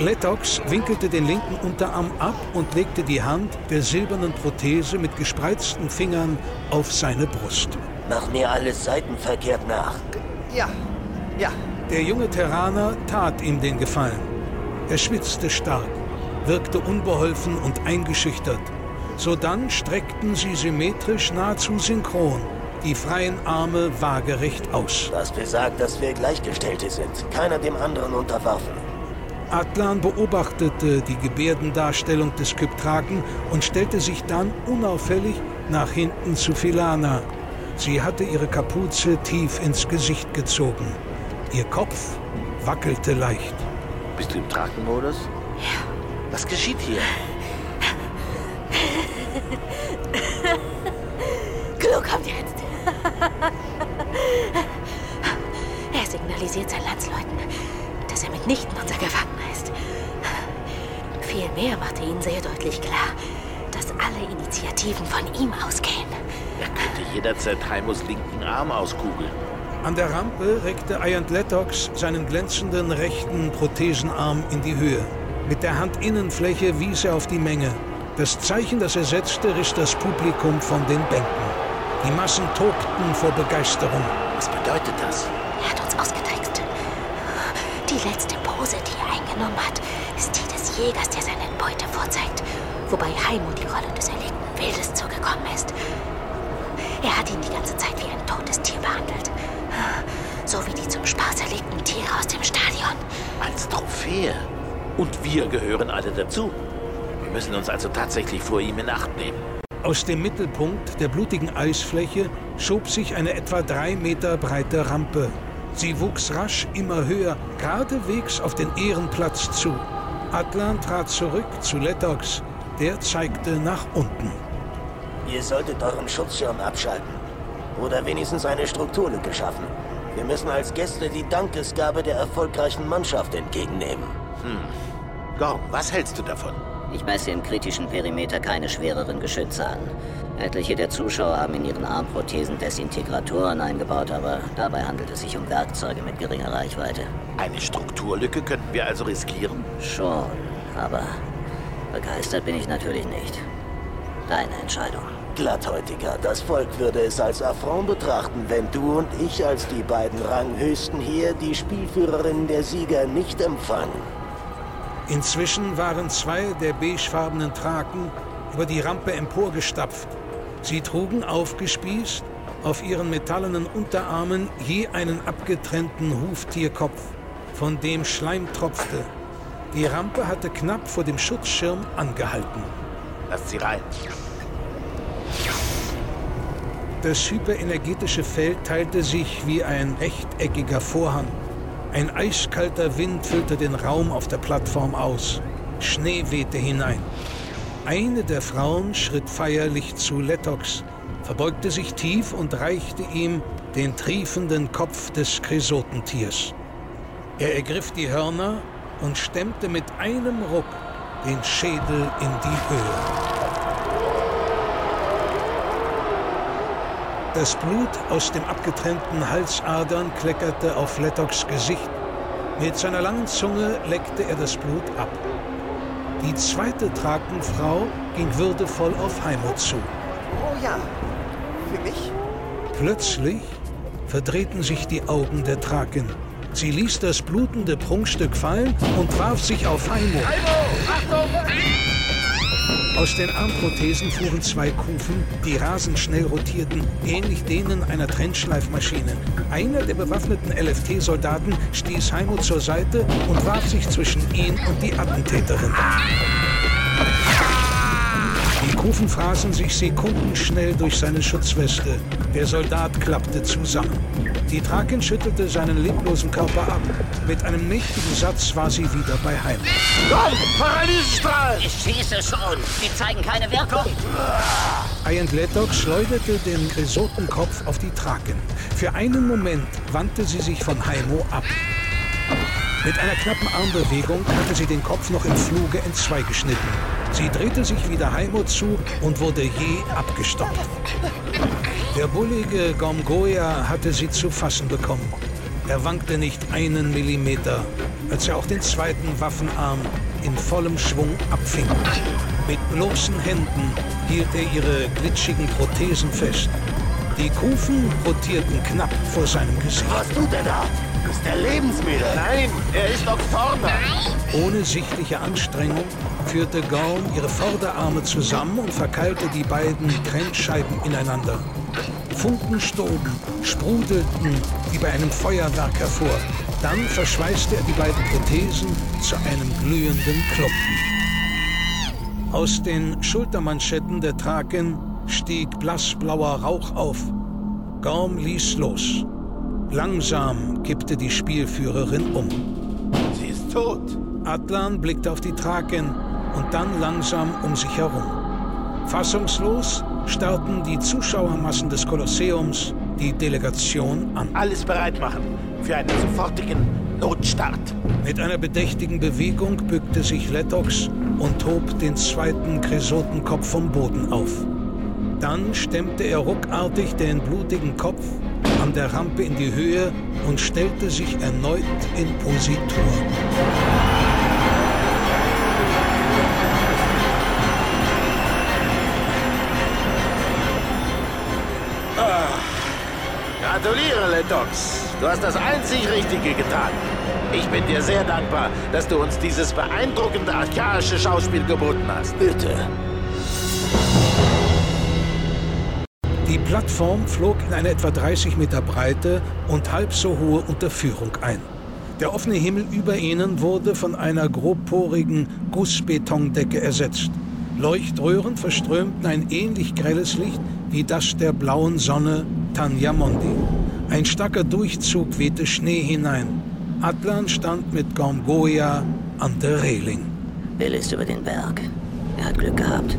[SPEAKER 4] Letox winkelte den linken Unterarm ab und legte die Hand der silbernen Prothese mit gespreizten Fingern auf seine Brust.
[SPEAKER 1] Mach mir alles seitenverkehrt nach.
[SPEAKER 6] Ja, ja.
[SPEAKER 4] Der junge Terraner tat ihm den Gefallen. Er schwitzte stark, wirkte unbeholfen und eingeschüchtert. Sodann streckten sie symmetrisch nahezu synchron die freien Arme waagerecht aus.
[SPEAKER 1] Das besagt, dass wir Gleichgestellte sind, keiner dem anderen unterworfen.
[SPEAKER 4] Atlan beobachtete die Gebärdendarstellung des Kyptraken und stellte sich dann unauffällig nach hinten zu Filana. Sie hatte ihre Kapuze tief ins Gesicht gezogen. Ihr Kopf wackelte leicht.
[SPEAKER 5] Bist du im Trakenmodus?
[SPEAKER 8] Ja.
[SPEAKER 5] Was geschieht hier? Jederzeit Heimos linken Arm auskugeln.
[SPEAKER 4] An der Rampe reckte Ayant Letox seinen glänzenden rechten Prothesenarm in die Höhe. Mit der Handinnenfläche wies er auf die Menge. Das Zeichen, das er setzte, riss das Publikum von den Bänken. Die Massen tobten vor Begeisterung.
[SPEAKER 5] Was bedeutet das?
[SPEAKER 8] Er hat uns ausgetrickst. Die letzte Pose, die er eingenommen hat, ist die des Jägers, der seine Beute vorzeigt, wobei Heimo die Rolle des erlegten Wildes zugekommen ist. Er hat ihn die ganze Zeit wie ein totes Tier behandelt. So wie die zum Spaß erlegten Tiere aus dem Stadion.
[SPEAKER 5] Als Trophäe. Und wir gehören alle dazu. Wir müssen uns also tatsächlich vor ihm in Acht nehmen.
[SPEAKER 4] Aus dem Mittelpunkt der blutigen Eisfläche schob sich eine etwa drei Meter breite Rampe. Sie wuchs rasch immer höher, geradewegs auf den Ehrenplatz zu. Atlan trat zurück zu Letox. Der zeigte nach unten.
[SPEAKER 1] Ihr solltet euren Schutzschirm abschalten. Oder wenigstens eine Strukturlücke schaffen. Wir müssen als Gäste die Dankesgabe der erfolgreichen Mannschaft entgegennehmen.
[SPEAKER 5] Hm. Gorm, was hältst du davon?
[SPEAKER 9] Ich messe im kritischen Perimeter keine schwereren Geschütze an. Etliche der Zuschauer haben in ihren Armprothesen Desintegratoren eingebaut, aber dabei handelt es sich um Werkzeuge mit geringer Reichweite.
[SPEAKER 5] Eine Strukturlücke könnten wir also riskieren?
[SPEAKER 9] Schon, aber begeistert bin ich natürlich nicht. Deine Entscheidung.
[SPEAKER 1] Glatthäutiger, das Volk würde es als Affront betrachten, wenn du und ich als die beiden Ranghöchsten hier die Spielführerin der Sieger nicht empfangen.
[SPEAKER 4] Inzwischen waren zwei der beigefarbenen Traken über die Rampe emporgestapft. Sie trugen aufgespießt auf ihren metallenen Unterarmen je einen abgetrennten Huftierkopf, von dem Schleim tropfte. Die Rampe hatte knapp vor dem Schutzschirm angehalten.
[SPEAKER 5] Lasst sie rein.
[SPEAKER 4] Das hyperenergetische Feld teilte sich wie ein rechteckiger Vorhang. Ein eiskalter Wind füllte den Raum auf der Plattform aus. Schnee wehte hinein. Eine der Frauen schritt feierlich zu Letox, verbeugte sich tief und reichte ihm den triefenden Kopf des Chrysotentiers. Er ergriff die Hörner und stemmte mit einem Ruck den Schädel in die Höhe. Das Blut aus dem abgetrennten Halsadern kleckerte auf Letox Gesicht. Mit seiner langen Zunge leckte er das Blut ab. Die zweite Trakenfrau ging würdevoll auf Heimo zu.
[SPEAKER 6] Oh ja. Für mich?
[SPEAKER 4] Plötzlich verdrehten sich die Augen der Traken. Sie ließ das blutende Prunkstück fallen und warf sich auf Heimo. Heimo, Achtung! Aus den Armprothesen fuhren zwei Kufen, die rasend schnell rotierten, ähnlich denen einer Trennschleifmaschine. Einer der bewaffneten LFT-Soldaten stieß Heimo zur Seite und warf sich zwischen ihn und die Attentäterin. Die Kufen fraßen sich sekundenschnell durch seine Schutzweste. Der Soldat klappte zusammen. Die Trakin schüttelte seinen leblosen Körper ab. Mit einem mächtigen Satz war sie wieder bei Heim.
[SPEAKER 1] Komm, Paradiesstrahl!
[SPEAKER 9] Ich schieße schon. Sie zeigen keine Wirkung.
[SPEAKER 4] Ian Lettock schleuderte den Kresotenkopf auf die Traken. Für einen Moment wandte sie sich von Heimo ab. Mit einer knappen Armbewegung hatte sie den Kopf noch im Fluge entzwei geschnitten. Sie drehte sich wieder Heimo zu und wurde je abgestoppt. Der bullige Gomgoya hatte sie zu fassen bekommen. Er wankte nicht einen Millimeter, als er auch den zweiten Waffenarm in vollem Schwung abfing. Mit bloßen Händen hielt er ihre glitschigen Prothesen fest. Die Kufen rotierten knapp vor seinem Gesicht.
[SPEAKER 1] Was tut er da? Ist der Lebensmüde?
[SPEAKER 5] Nein, er ist vorne.
[SPEAKER 4] Ohne sichtliche Anstrengung führte Gorm ihre Vorderarme zusammen und verkeilte die beiden Trennscheiben ineinander. Funken stoben, sprudelten wie bei einem Feuerwerk hervor. Dann verschweißte er die beiden Prothesen zu einem glühenden Klumpen. Aus den Schultermanschetten der Traken stieg blassblauer Rauch auf. Gorm ließ los. Langsam kippte die Spielführerin um.
[SPEAKER 5] Sie ist tot.
[SPEAKER 4] Atlan blickte auf die Traken und dann langsam um sich herum. Fassungslos starrten die Zuschauermassen des Kolosseums die Delegation an.
[SPEAKER 5] Alles bereit machen für einen sofortigen Notstart.
[SPEAKER 4] Mit einer bedächtigen Bewegung bückte sich Lettox und hob den zweiten Kresotenkopf vom Boden auf. Dann stemmte er ruckartig den blutigen Kopf an der Rampe in die Höhe und stellte sich erneut in Positur.
[SPEAKER 5] Gratuliere, Lennox. Du hast das einzig Richtige getan. Ich bin dir sehr dankbar, dass du uns dieses beeindruckende archaische Schauspiel geboten hast.
[SPEAKER 1] Bitte.
[SPEAKER 4] Die Plattform flog in eine etwa 30 Meter breite und halb so hohe Unterführung ein. Der offene Himmel über ihnen wurde von einer grobporigen Gussbetondecke ersetzt. Leuchtröhren verströmten ein ähnlich grelles Licht wie das der blauen Sonne Tanyamondi. Ein starker Durchzug wehte Schnee hinein. Atlan stand mit Gormgoya an der Reling.
[SPEAKER 9] Bill ist über den Berg. Er hat Glück gehabt,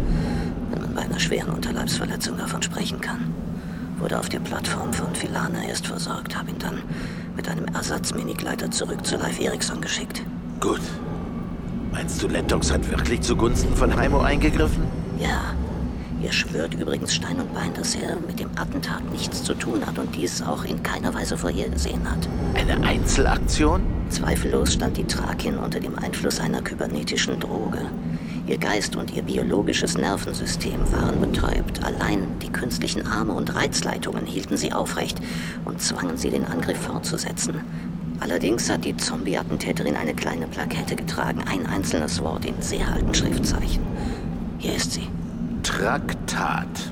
[SPEAKER 9] wenn man bei einer schweren Unterleibsverletzung davon sprechen kann. Wurde auf der Plattform von Filana erst versorgt, habe ihn dann mit einem Ersatz-Minigleiter zurück zu Live Eriksson geschickt.
[SPEAKER 5] Gut. Meinst du, Lennox hat wirklich zugunsten von Heimo eingegriffen?
[SPEAKER 9] Ja, er schwört übrigens Stein und Bein, dass er mit dem Attentat nichts zu tun hat und dies auch in keiner Weise vorhergesehen hat.
[SPEAKER 5] Eine Einzelaktion?
[SPEAKER 9] Zweifellos stand die Thrakien unter dem Einfluss einer kybernetischen Droge. Ihr Geist und ihr biologisches Nervensystem waren betäubt. Allein die künstlichen Arme und Reizleitungen hielten sie aufrecht und zwangen sie, den Angriff fortzusetzen. Allerdings hat die Zombie-Attentäterin eine kleine Plakette getragen, ein einzelnes Wort in sehr alten Schriftzeichen. Hier ist sie.
[SPEAKER 5] Traktat.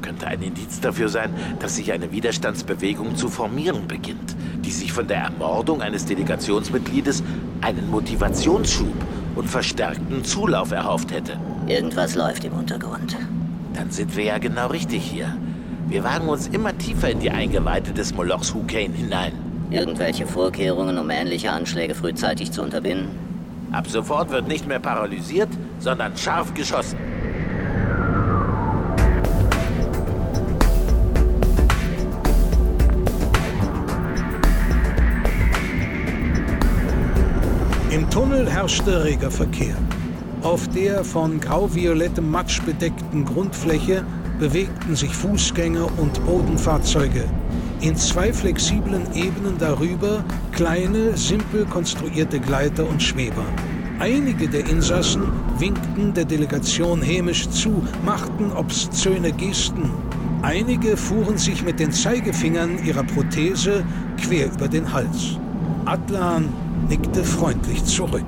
[SPEAKER 5] Könnte ein Indiz dafür sein, dass sich eine Widerstandsbewegung zu formieren beginnt, die sich von der Ermordung eines Delegationsmitgliedes einen Motivationsschub und verstärkten Zulauf erhofft hätte.
[SPEAKER 9] Irgendwas läuft im Untergrund.
[SPEAKER 5] Dann sind wir ja genau richtig hier. Wir wagen uns immer tiefer in die Eingeweide des Molochs Hukane hinein.
[SPEAKER 9] Irgendwelche Vorkehrungen, um ähnliche Anschläge frühzeitig zu unterbinden?
[SPEAKER 5] Ab sofort wird nicht mehr paralysiert, sondern scharf geschossen.
[SPEAKER 4] Herrschte reger Verkehr. Auf der von grau-violettem Matsch bedeckten Grundfläche bewegten sich Fußgänger und Bodenfahrzeuge. In zwei flexiblen Ebenen darüber kleine, simpel konstruierte Gleiter und Schweber. Einige der Insassen winkten der Delegation hämisch zu, machten obszöne Gesten. Einige fuhren sich mit den Zeigefingern ihrer Prothese quer über den Hals. Atlan nickte freundlich zurück.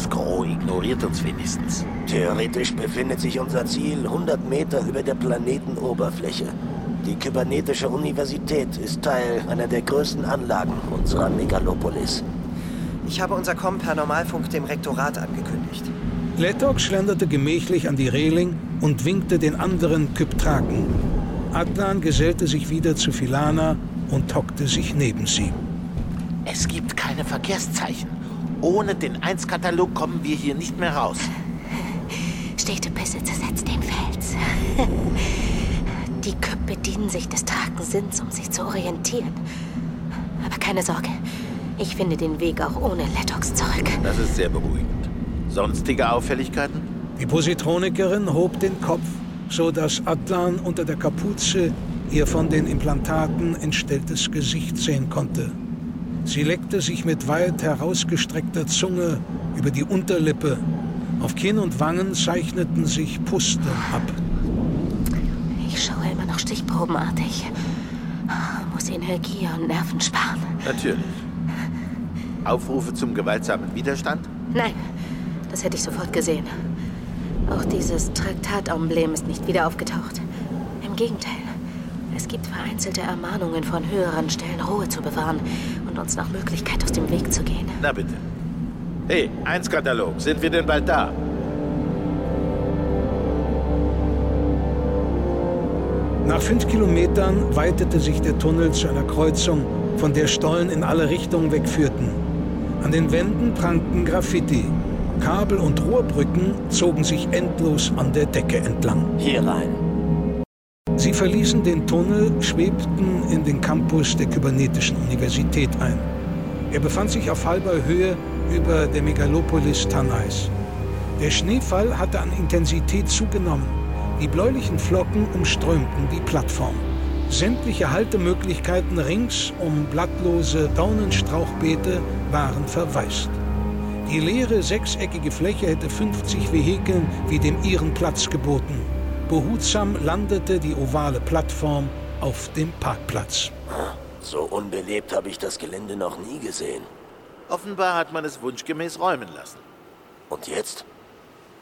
[SPEAKER 5] Das Gros ignoriert uns wenigstens.
[SPEAKER 1] Theoretisch befindet sich unser Ziel 100 Meter über der Planetenoberfläche. Die kybernetische Universität ist Teil einer der größten Anlagen unserer Megalopolis.
[SPEAKER 6] Ich habe unser Kommen per Normalfunk dem Rektorat angekündigt.
[SPEAKER 4] Letok schlenderte gemächlich an die Reling und winkte den anderen Kyptraken. Adlan gesellte sich wieder zu Filana und hockte sich neben sie.
[SPEAKER 5] Es gibt keine Verkehrszeichen. Ohne den 1-Katalog kommen wir hier nicht mehr raus.
[SPEAKER 8] Städtepisse zersetzt den Fels. Die Küpp bedienen sich des Trakensinns, um sich zu orientieren. Aber keine Sorge, ich finde den Weg auch ohne Letox zurück.
[SPEAKER 5] Das ist sehr beruhigend. Sonstige Auffälligkeiten?
[SPEAKER 4] Die Positronikerin hob den Kopf, so dass Atlan unter der Kapuze ihr von den Implantaten entstelltes Gesicht sehen konnte. Sie leckte sich mit weit herausgestreckter Zunge über die Unterlippe. Auf Kinn und Wangen zeichneten sich Pusten ab.
[SPEAKER 8] Ich schaue immer noch stichprobenartig. Muss Energie und Nerven sparen.
[SPEAKER 5] Natürlich. Aufrufe zum gewaltsamen Widerstand?
[SPEAKER 2] Nein, das hätte ich sofort gesehen. Auch dieses Traktatemblem ist nicht wieder aufgetaucht. Im Gegenteil. Es gibt vereinzelte Ermahnungen von höheren Stellen, Ruhe zu bewahren uns nach Möglichkeit aus dem Weg zu gehen.
[SPEAKER 5] Na bitte. Hey, 1-Katalog, sind wir denn bald da?
[SPEAKER 4] Nach fünf Kilometern weitete sich der Tunnel zu einer Kreuzung, von der Stollen in alle Richtungen wegführten. An den Wänden prangten Graffiti. Kabel- und Rohrbrücken zogen sich endlos an der Decke entlang.
[SPEAKER 1] Hier rein.
[SPEAKER 4] Sie verließen den Tunnel, schwebten in den Campus der Kybernetischen Universität ein. Er befand sich auf halber Höhe über der Megalopolis Tanais. Der Schneefall hatte an Intensität zugenommen. Die bläulichen Flocken umströmten die Plattform. Sämtliche Haltemöglichkeiten rings um blattlose Daunenstrauchbeete waren verwaist. Die leere sechseckige Fläche hätte 50 Vehikeln wie dem ihren Platz geboten. Behutsam landete die ovale Plattform auf dem Parkplatz.
[SPEAKER 1] So unbelebt habe ich das Gelände noch nie gesehen.
[SPEAKER 5] Offenbar hat man es wunschgemäß räumen lassen.
[SPEAKER 1] Und jetzt?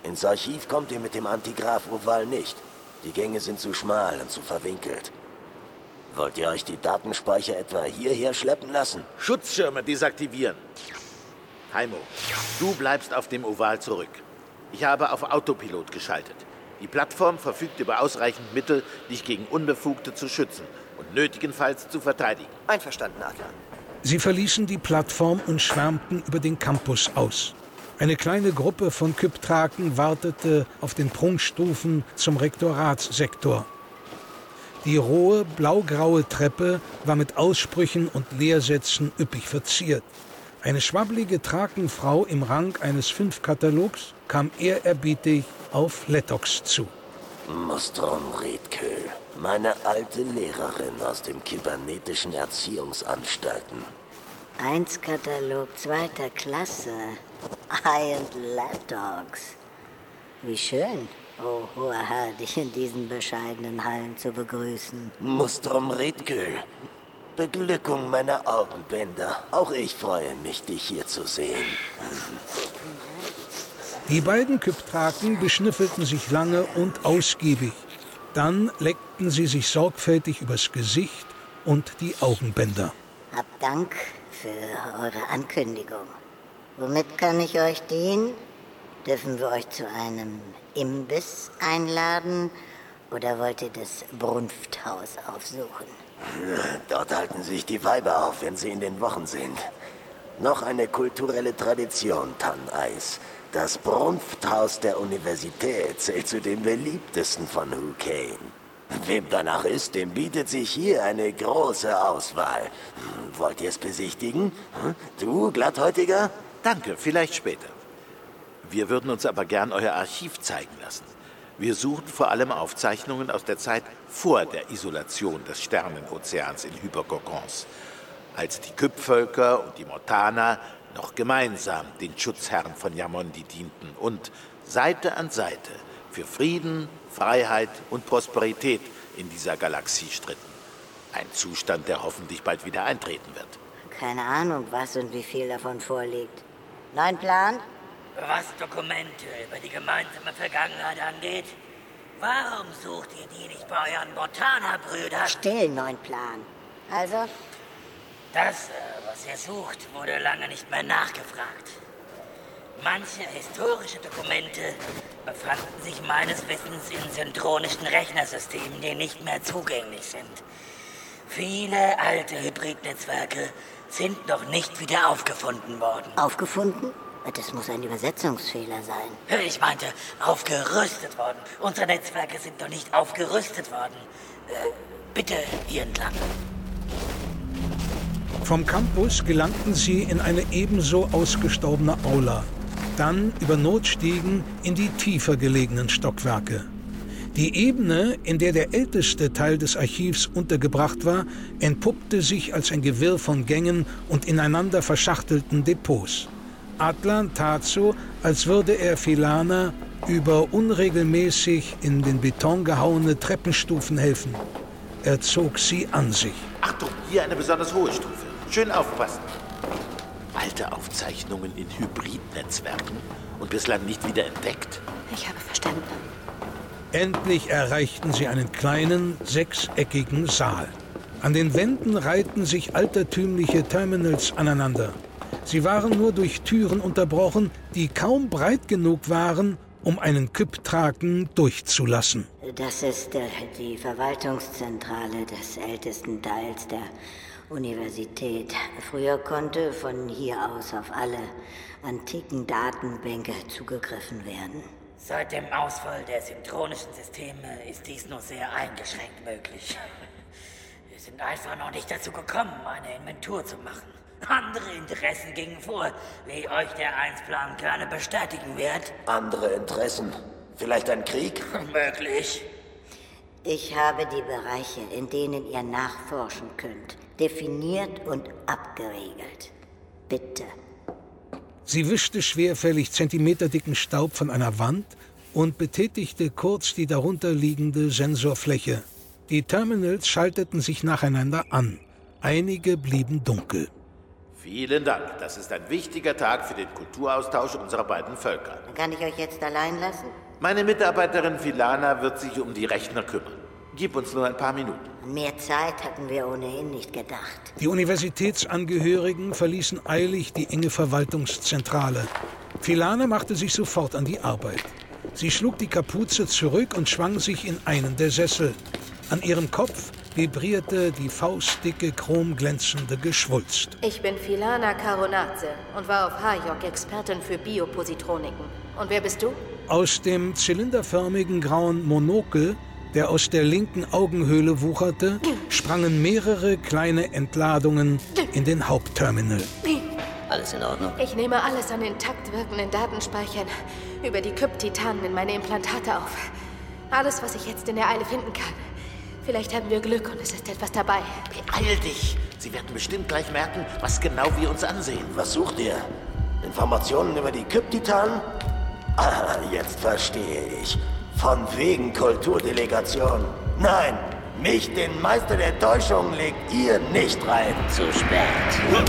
[SPEAKER 1] Ins Archiv kommt ihr mit dem Antigraph-Oval nicht. Die Gänge sind zu schmal und zu verwinkelt. Wollt ihr euch die Datenspeicher etwa hierher schleppen lassen?
[SPEAKER 5] Schutzschirme desaktivieren. Heimo, du bleibst auf dem Oval zurück. Ich habe auf Autopilot geschaltet. Die Plattform verfügt über ausreichend Mittel, dich gegen Unbefugte zu schützen und nötigenfalls zu verteidigen.
[SPEAKER 6] Einverstanden, Adler.
[SPEAKER 4] Sie verließen die Plattform und schwärmten über den Campus aus. Eine kleine Gruppe von Kyptraken wartete auf den Prunkstufen zum Rektoratssektor. Die rohe, blaugraue Treppe war mit Aussprüchen und Lehrsätzen üppig verziert. Eine schwabbelige Trakenfrau im Rang eines Fünfkatalogs kam ehrerbietig auf Letox zu.
[SPEAKER 1] Mostrom Redköhl, meine alte Lehrerin aus dem kybernetischen Erziehungsanstalten.
[SPEAKER 10] Eins Katalog zweiter Klasse. I and Lapdogs. Wie schön, oh hoher Herr, dich in diesen bescheidenen Hallen zu begrüßen.
[SPEAKER 1] Mustrom Redköhl. Beglückung meiner Augenbänder. Auch ich freue mich, dich hier zu sehen.
[SPEAKER 4] Die beiden Kyptraken beschnüffelten sich lange und ausgiebig. Dann leckten sie sich sorgfältig übers Gesicht und die Augenbänder.
[SPEAKER 10] Hab Dank für eure Ankündigung. Womit kann ich euch dienen? Dürfen wir euch zu einem Imbiss einladen oder wollt ihr das Brunfthaus aufsuchen?
[SPEAKER 1] Dort halten sich die Weiber auf, wenn sie in den Wochen sind. Noch eine kulturelle Tradition, Tanneis. Das Brunfthaus der Universität zählt zu den beliebtesten von Hukane. Wem danach ist, dem bietet sich hier eine große Auswahl. Wollt ihr es besichtigen? Du, Glatthäutiger?
[SPEAKER 5] Danke, vielleicht später. Wir würden uns aber gern euer Archiv zeigen lassen. Wir suchen vor allem Aufzeichnungen aus der Zeit vor der Isolation des Sternenozeans in Hyperkokons, als die Kypvölker und die Mortaner noch gemeinsam den Schutzherren von Yamondi dienten und Seite an Seite für Frieden, Freiheit und Prosperität in dieser Galaxie stritten. Ein Zustand, der hoffentlich bald wieder eintreten wird.
[SPEAKER 10] keine Ahnung, was und wie viel davon vorliegt. Neuen Plan?
[SPEAKER 11] Was Dokumente über die gemeinsame Vergangenheit angeht, warum sucht ihr die nicht bei euren Botaner-Brüdern?
[SPEAKER 10] Still, neuen Plan. Also?
[SPEAKER 11] Das, äh, was ihr sucht, wurde lange nicht mehr nachgefragt. Manche historische Dokumente befanden sich meines Wissens in syntronischen Rechnersystemen, die nicht mehr zugänglich sind. Viele alte Hybridnetzwerke sind noch nicht wieder aufgefunden worden.
[SPEAKER 10] Aufgefunden? Das muss ein Übersetzungsfehler sein.
[SPEAKER 11] Ich meinte, aufgerüstet worden. Unsere Netzwerke sind noch nicht aufgerüstet worden. Äh, bitte hier entlang.
[SPEAKER 4] Vom Campus gelangten sie in eine ebenso ausgestorbene Aula, dann über Notstiegen in die tiefer gelegenen Stockwerke. Die Ebene, in der der älteste Teil des Archivs untergebracht war, entpuppte sich als ein Gewirr von Gängen und ineinander verschachtelten Depots. Adlan tat so, als würde er Filana über unregelmäßig in den Beton gehauene Treppenstufen helfen. Er zog sie an sich.
[SPEAKER 5] Achtung, hier eine besonders hohe Stufe. Schön aufpassen. Alte Aufzeichnungen in Hybridnetzwerken und bislang nicht wieder entdeckt.
[SPEAKER 2] Ich habe verstanden.
[SPEAKER 4] Endlich erreichten sie einen kleinen, sechseckigen Saal. An den Wänden reihten sich altertümliche Terminals aneinander. Sie waren nur durch Türen unterbrochen, die kaum breit genug waren, um einen Kyptraken durchzulassen.
[SPEAKER 10] Das ist äh, die Verwaltungszentrale des ältesten Teils der Universität. Früher konnte von hier aus auf alle antiken Datenbänke zugegriffen werden.
[SPEAKER 11] Seit dem Ausfall der syntronischen Systeme ist dies nur sehr eingeschränkt möglich. Wir sind einfach noch nicht dazu gekommen, eine Inventur zu machen. Andere Interessen gingen vor, wie euch der Einsplan gerne bestätigen wird.
[SPEAKER 1] Andere Interessen? Vielleicht ein Krieg?
[SPEAKER 11] Möglich.
[SPEAKER 10] Ich habe die Bereiche, in denen ihr nachforschen könnt, definiert und abgeregelt. Bitte.
[SPEAKER 4] Sie wischte schwerfällig zentimeterdicken Staub von einer Wand und betätigte kurz die darunter liegende Sensorfläche. Die Terminals schalteten sich nacheinander an. Einige blieben dunkel.
[SPEAKER 5] Vielen Dank. Das ist ein wichtiger Tag für den Kulturaustausch unserer beiden Völker.
[SPEAKER 10] Kann ich euch jetzt allein lassen?
[SPEAKER 5] Meine Mitarbeiterin Filana wird sich um die Rechner kümmern. Gib uns nur ein paar Minuten.
[SPEAKER 10] Mehr Zeit hatten wir ohnehin nicht gedacht.
[SPEAKER 4] Die Universitätsangehörigen verließen eilig die enge Verwaltungszentrale. Filane machte sich sofort an die Arbeit. Sie schlug die Kapuze zurück und schwang sich in einen der Sessel. An ihrem Kopf vibrierte die faustdicke, chromglänzende Geschwulst.
[SPEAKER 2] Ich bin Filana Karonatze und war auf Hayok Expertin für Biopositroniken. Und wer bist du?
[SPEAKER 4] Aus dem zylinderförmigen grauen Monokel, der aus der linken Augenhöhle wucherte, sprangen mehrere kleine Entladungen in den Hauptterminal.
[SPEAKER 9] Alles in Ordnung?
[SPEAKER 2] Ich nehme alles an intakt wirkenden Datenspeichern über die Kyp-Titanen in meine Implantate auf. Alles, was ich jetzt in der Eile finden kann. Vielleicht haben wir Glück und es ist etwas dabei.
[SPEAKER 5] Beeil dich! Sie werden bestimmt gleich merken, was genau wir uns ansehen.
[SPEAKER 1] Was sucht ihr? Informationen über die Kyptitanen? Ah, jetzt verstehe ich. Von wegen Kulturdelegation. Nein, mich, den Meister der Täuschung, legt ihr nicht rein.
[SPEAKER 9] Zu spät.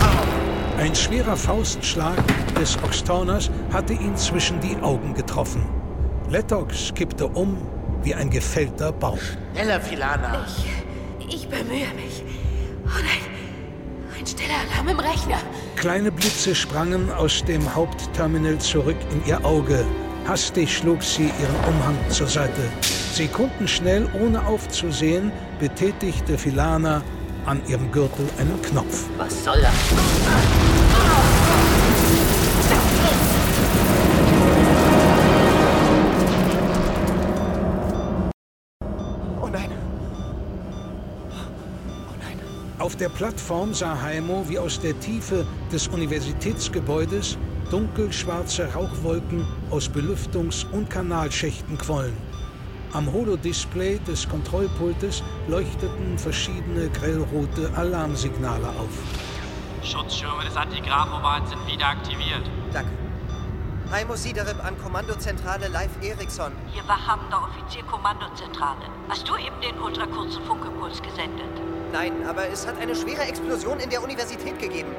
[SPEAKER 4] Ein schwerer Faustschlag des Oxtauners hatte ihn zwischen die Augen getroffen. Letox kippte um wie ein gefällter Baum.
[SPEAKER 5] Schneller, Filana!
[SPEAKER 2] Ich, ich bemühe mich. Oh nein, ein stiller Alarm im Rechner.
[SPEAKER 4] Kleine Blitze sprangen aus dem Hauptterminal zurück in ihr Auge. Hastig schlug sie ihren Umhang zur Seite. Sekundenschnell, ohne aufzusehen, betätigte Filana an ihrem Gürtel einen Knopf.
[SPEAKER 9] Was soll das?
[SPEAKER 6] Oh nein.
[SPEAKER 4] Auf der Plattform sah Heimo, wie aus der Tiefe des Universitätsgebäudes dunkelschwarze Rauchwolken aus Belüftungs- und Kanalschächten quollen. Am Holodisplay des Kontrollpultes leuchteten verschiedene grellrote Alarmsignale auf.
[SPEAKER 12] Schutzschirme des Antigrafovals sind wieder aktiviert.
[SPEAKER 6] Danke. Heimo Siderip an Kommandozentrale Live Eriksson.
[SPEAKER 13] Hier wachhabender Offizier Kommandozentrale. Hast du eben den ultrakurzen Funkimpuls gesendet?
[SPEAKER 6] Nein, aber es hat eine schwere Explosion in der Universität gegeben.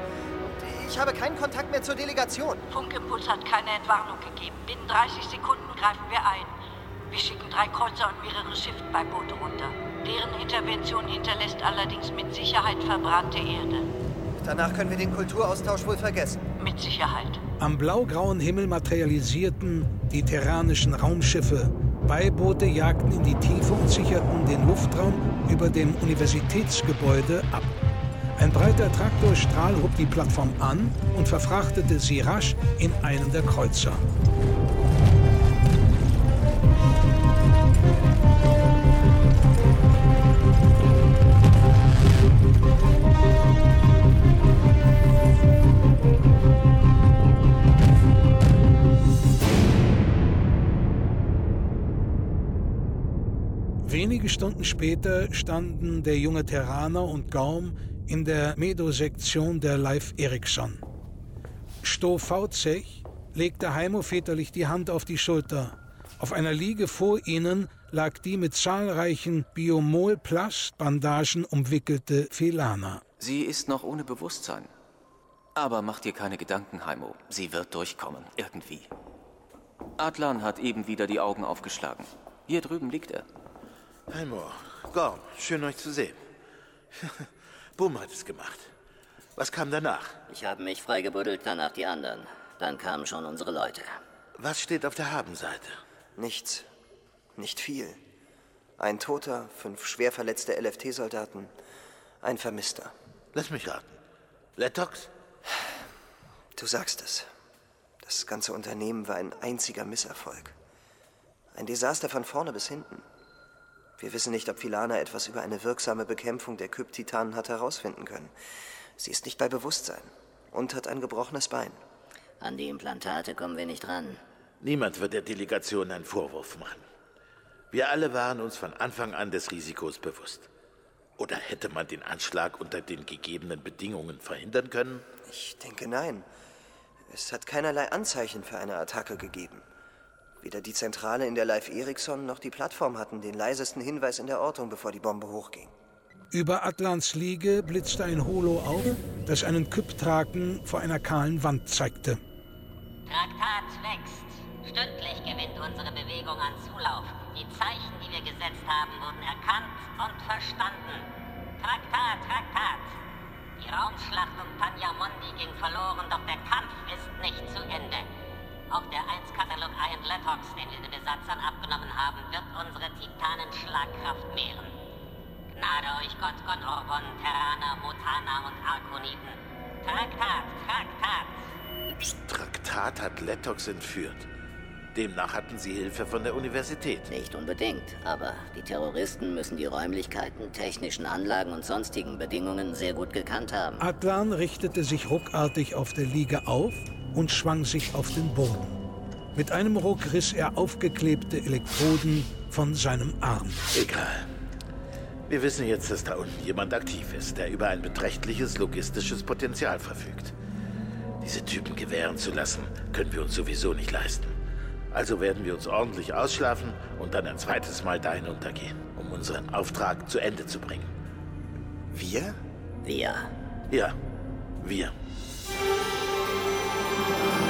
[SPEAKER 6] Ich habe keinen Kontakt mehr zur Delegation.
[SPEAKER 13] Funkimpuls hat keine Entwarnung gegeben. Binnen 30 Sekunden greifen wir ein. Wir schicken drei Kreuzer und mehrere Schiffbeiboote runter. Deren Intervention hinterlässt allerdings mit Sicherheit verbrannte Erde.
[SPEAKER 6] Danach können wir den Kulturaustausch wohl vergessen.
[SPEAKER 13] Mit Sicherheit.
[SPEAKER 4] Am blaugrauen Himmel materialisierten die terranischen Raumschiffe. Beiboote jagten in die Tiefe und sicherten den Luftraum über dem Universitätsgebäude ab. Ein breiter Traktorstrahl hob die Plattform an und verfrachtete sie rasch in einen der Kreuzer. Wenige Stunden später standen der junge Terraner und Gaum in der Medo-Sektion der Life Ericsson. Sto Fauzech legte Heimo väterlich die Hand auf die Schulter. Auf einer Liege vor ihnen lag die mit zahlreichen Biomol-Plast-Bandagen umwickelte Felana.
[SPEAKER 3] Sie ist noch ohne Bewusstsein. Aber mach dir keine Gedanken, Heimo. Sie wird durchkommen, irgendwie. Adlan hat eben wieder die Augen aufgeschlagen. Hier drüben liegt er.
[SPEAKER 5] Heimo, Gorm, schön euch zu sehen. Boom hat es gemacht. Was kam danach?
[SPEAKER 9] Ich habe mich freigebuddelt, danach die anderen. Dann kamen schon unsere Leute.
[SPEAKER 5] Was steht auf der Habenseite?
[SPEAKER 6] Nichts. Nicht viel. Ein Toter, fünf schwer verletzte LFT-Soldaten, ein Vermisster.
[SPEAKER 5] Lass mich raten. Letox?
[SPEAKER 6] Du sagst es. Das ganze Unternehmen war ein einziger Misserfolg. Ein Desaster von vorne bis hinten. Wir wissen nicht, ob Filana etwas über eine wirksame Bekämpfung der Kyp-Titanen hat herausfinden können. Sie ist nicht bei Bewusstsein und hat ein gebrochenes Bein.
[SPEAKER 9] An die Implantate kommen wir nicht ran.
[SPEAKER 5] Niemand wird der Delegation einen Vorwurf machen. Wir alle waren uns von Anfang an des Risikos bewusst. Oder hätte man den Anschlag unter den gegebenen Bedingungen verhindern können?
[SPEAKER 6] Ich denke nein. Es hat keinerlei Anzeichen für eine Attacke gegeben. Weder die Zentrale in der Live Ericsson noch die Plattform hatten den leisesten Hinweis in der Ortung, bevor die Bombe hochging.
[SPEAKER 4] Über Atlans Liege blitzte ein Holo auf, das einen Kyptraken vor einer kahlen Wand zeigte.
[SPEAKER 8] Traktat wächst. Stündlich gewinnt unsere Bewegung an Zulauf. Die Zeichen, die wir gesetzt haben, wurden erkannt und verstanden. Traktat, Traktat. Die Raumschlacht um Panyamondi ging verloren, doch der Kampf ist nicht zu Ende. Auch der 1-Katalog Iron Letox, den wir den Besatzern abgenommen haben, wird unsere Titanen Schlagkraft mehren. Gnade euch Gott, Gonorbon, Terraner, Mutana und Arkoniden. Traktat, Traktat.
[SPEAKER 5] Traktat hat Letox entführt. Demnach hatten sie Hilfe von der Universität.
[SPEAKER 9] Nicht unbedingt, aber die Terroristen müssen die Räumlichkeiten, technischen Anlagen und sonstigen Bedingungen sehr gut gekannt haben.
[SPEAKER 4] Atlan richtete sich ruckartig auf der Liege auf und schwang sich auf den Boden. Mit einem Ruck riss er aufgeklebte Elektroden von seinem Arm.
[SPEAKER 5] Egal. Wir wissen jetzt, dass da unten jemand aktiv ist, der über ein beträchtliches logistisches Potenzial verfügt. Diese Typen gewähren zu lassen, können wir uns sowieso nicht leisten. Also werden wir uns ordentlich ausschlafen und dann ein zweites Mal dahin untergehen, um unseren Auftrag zu Ende zu bringen.
[SPEAKER 6] Wir?
[SPEAKER 9] Wir.
[SPEAKER 5] Ja, wir. Thank you.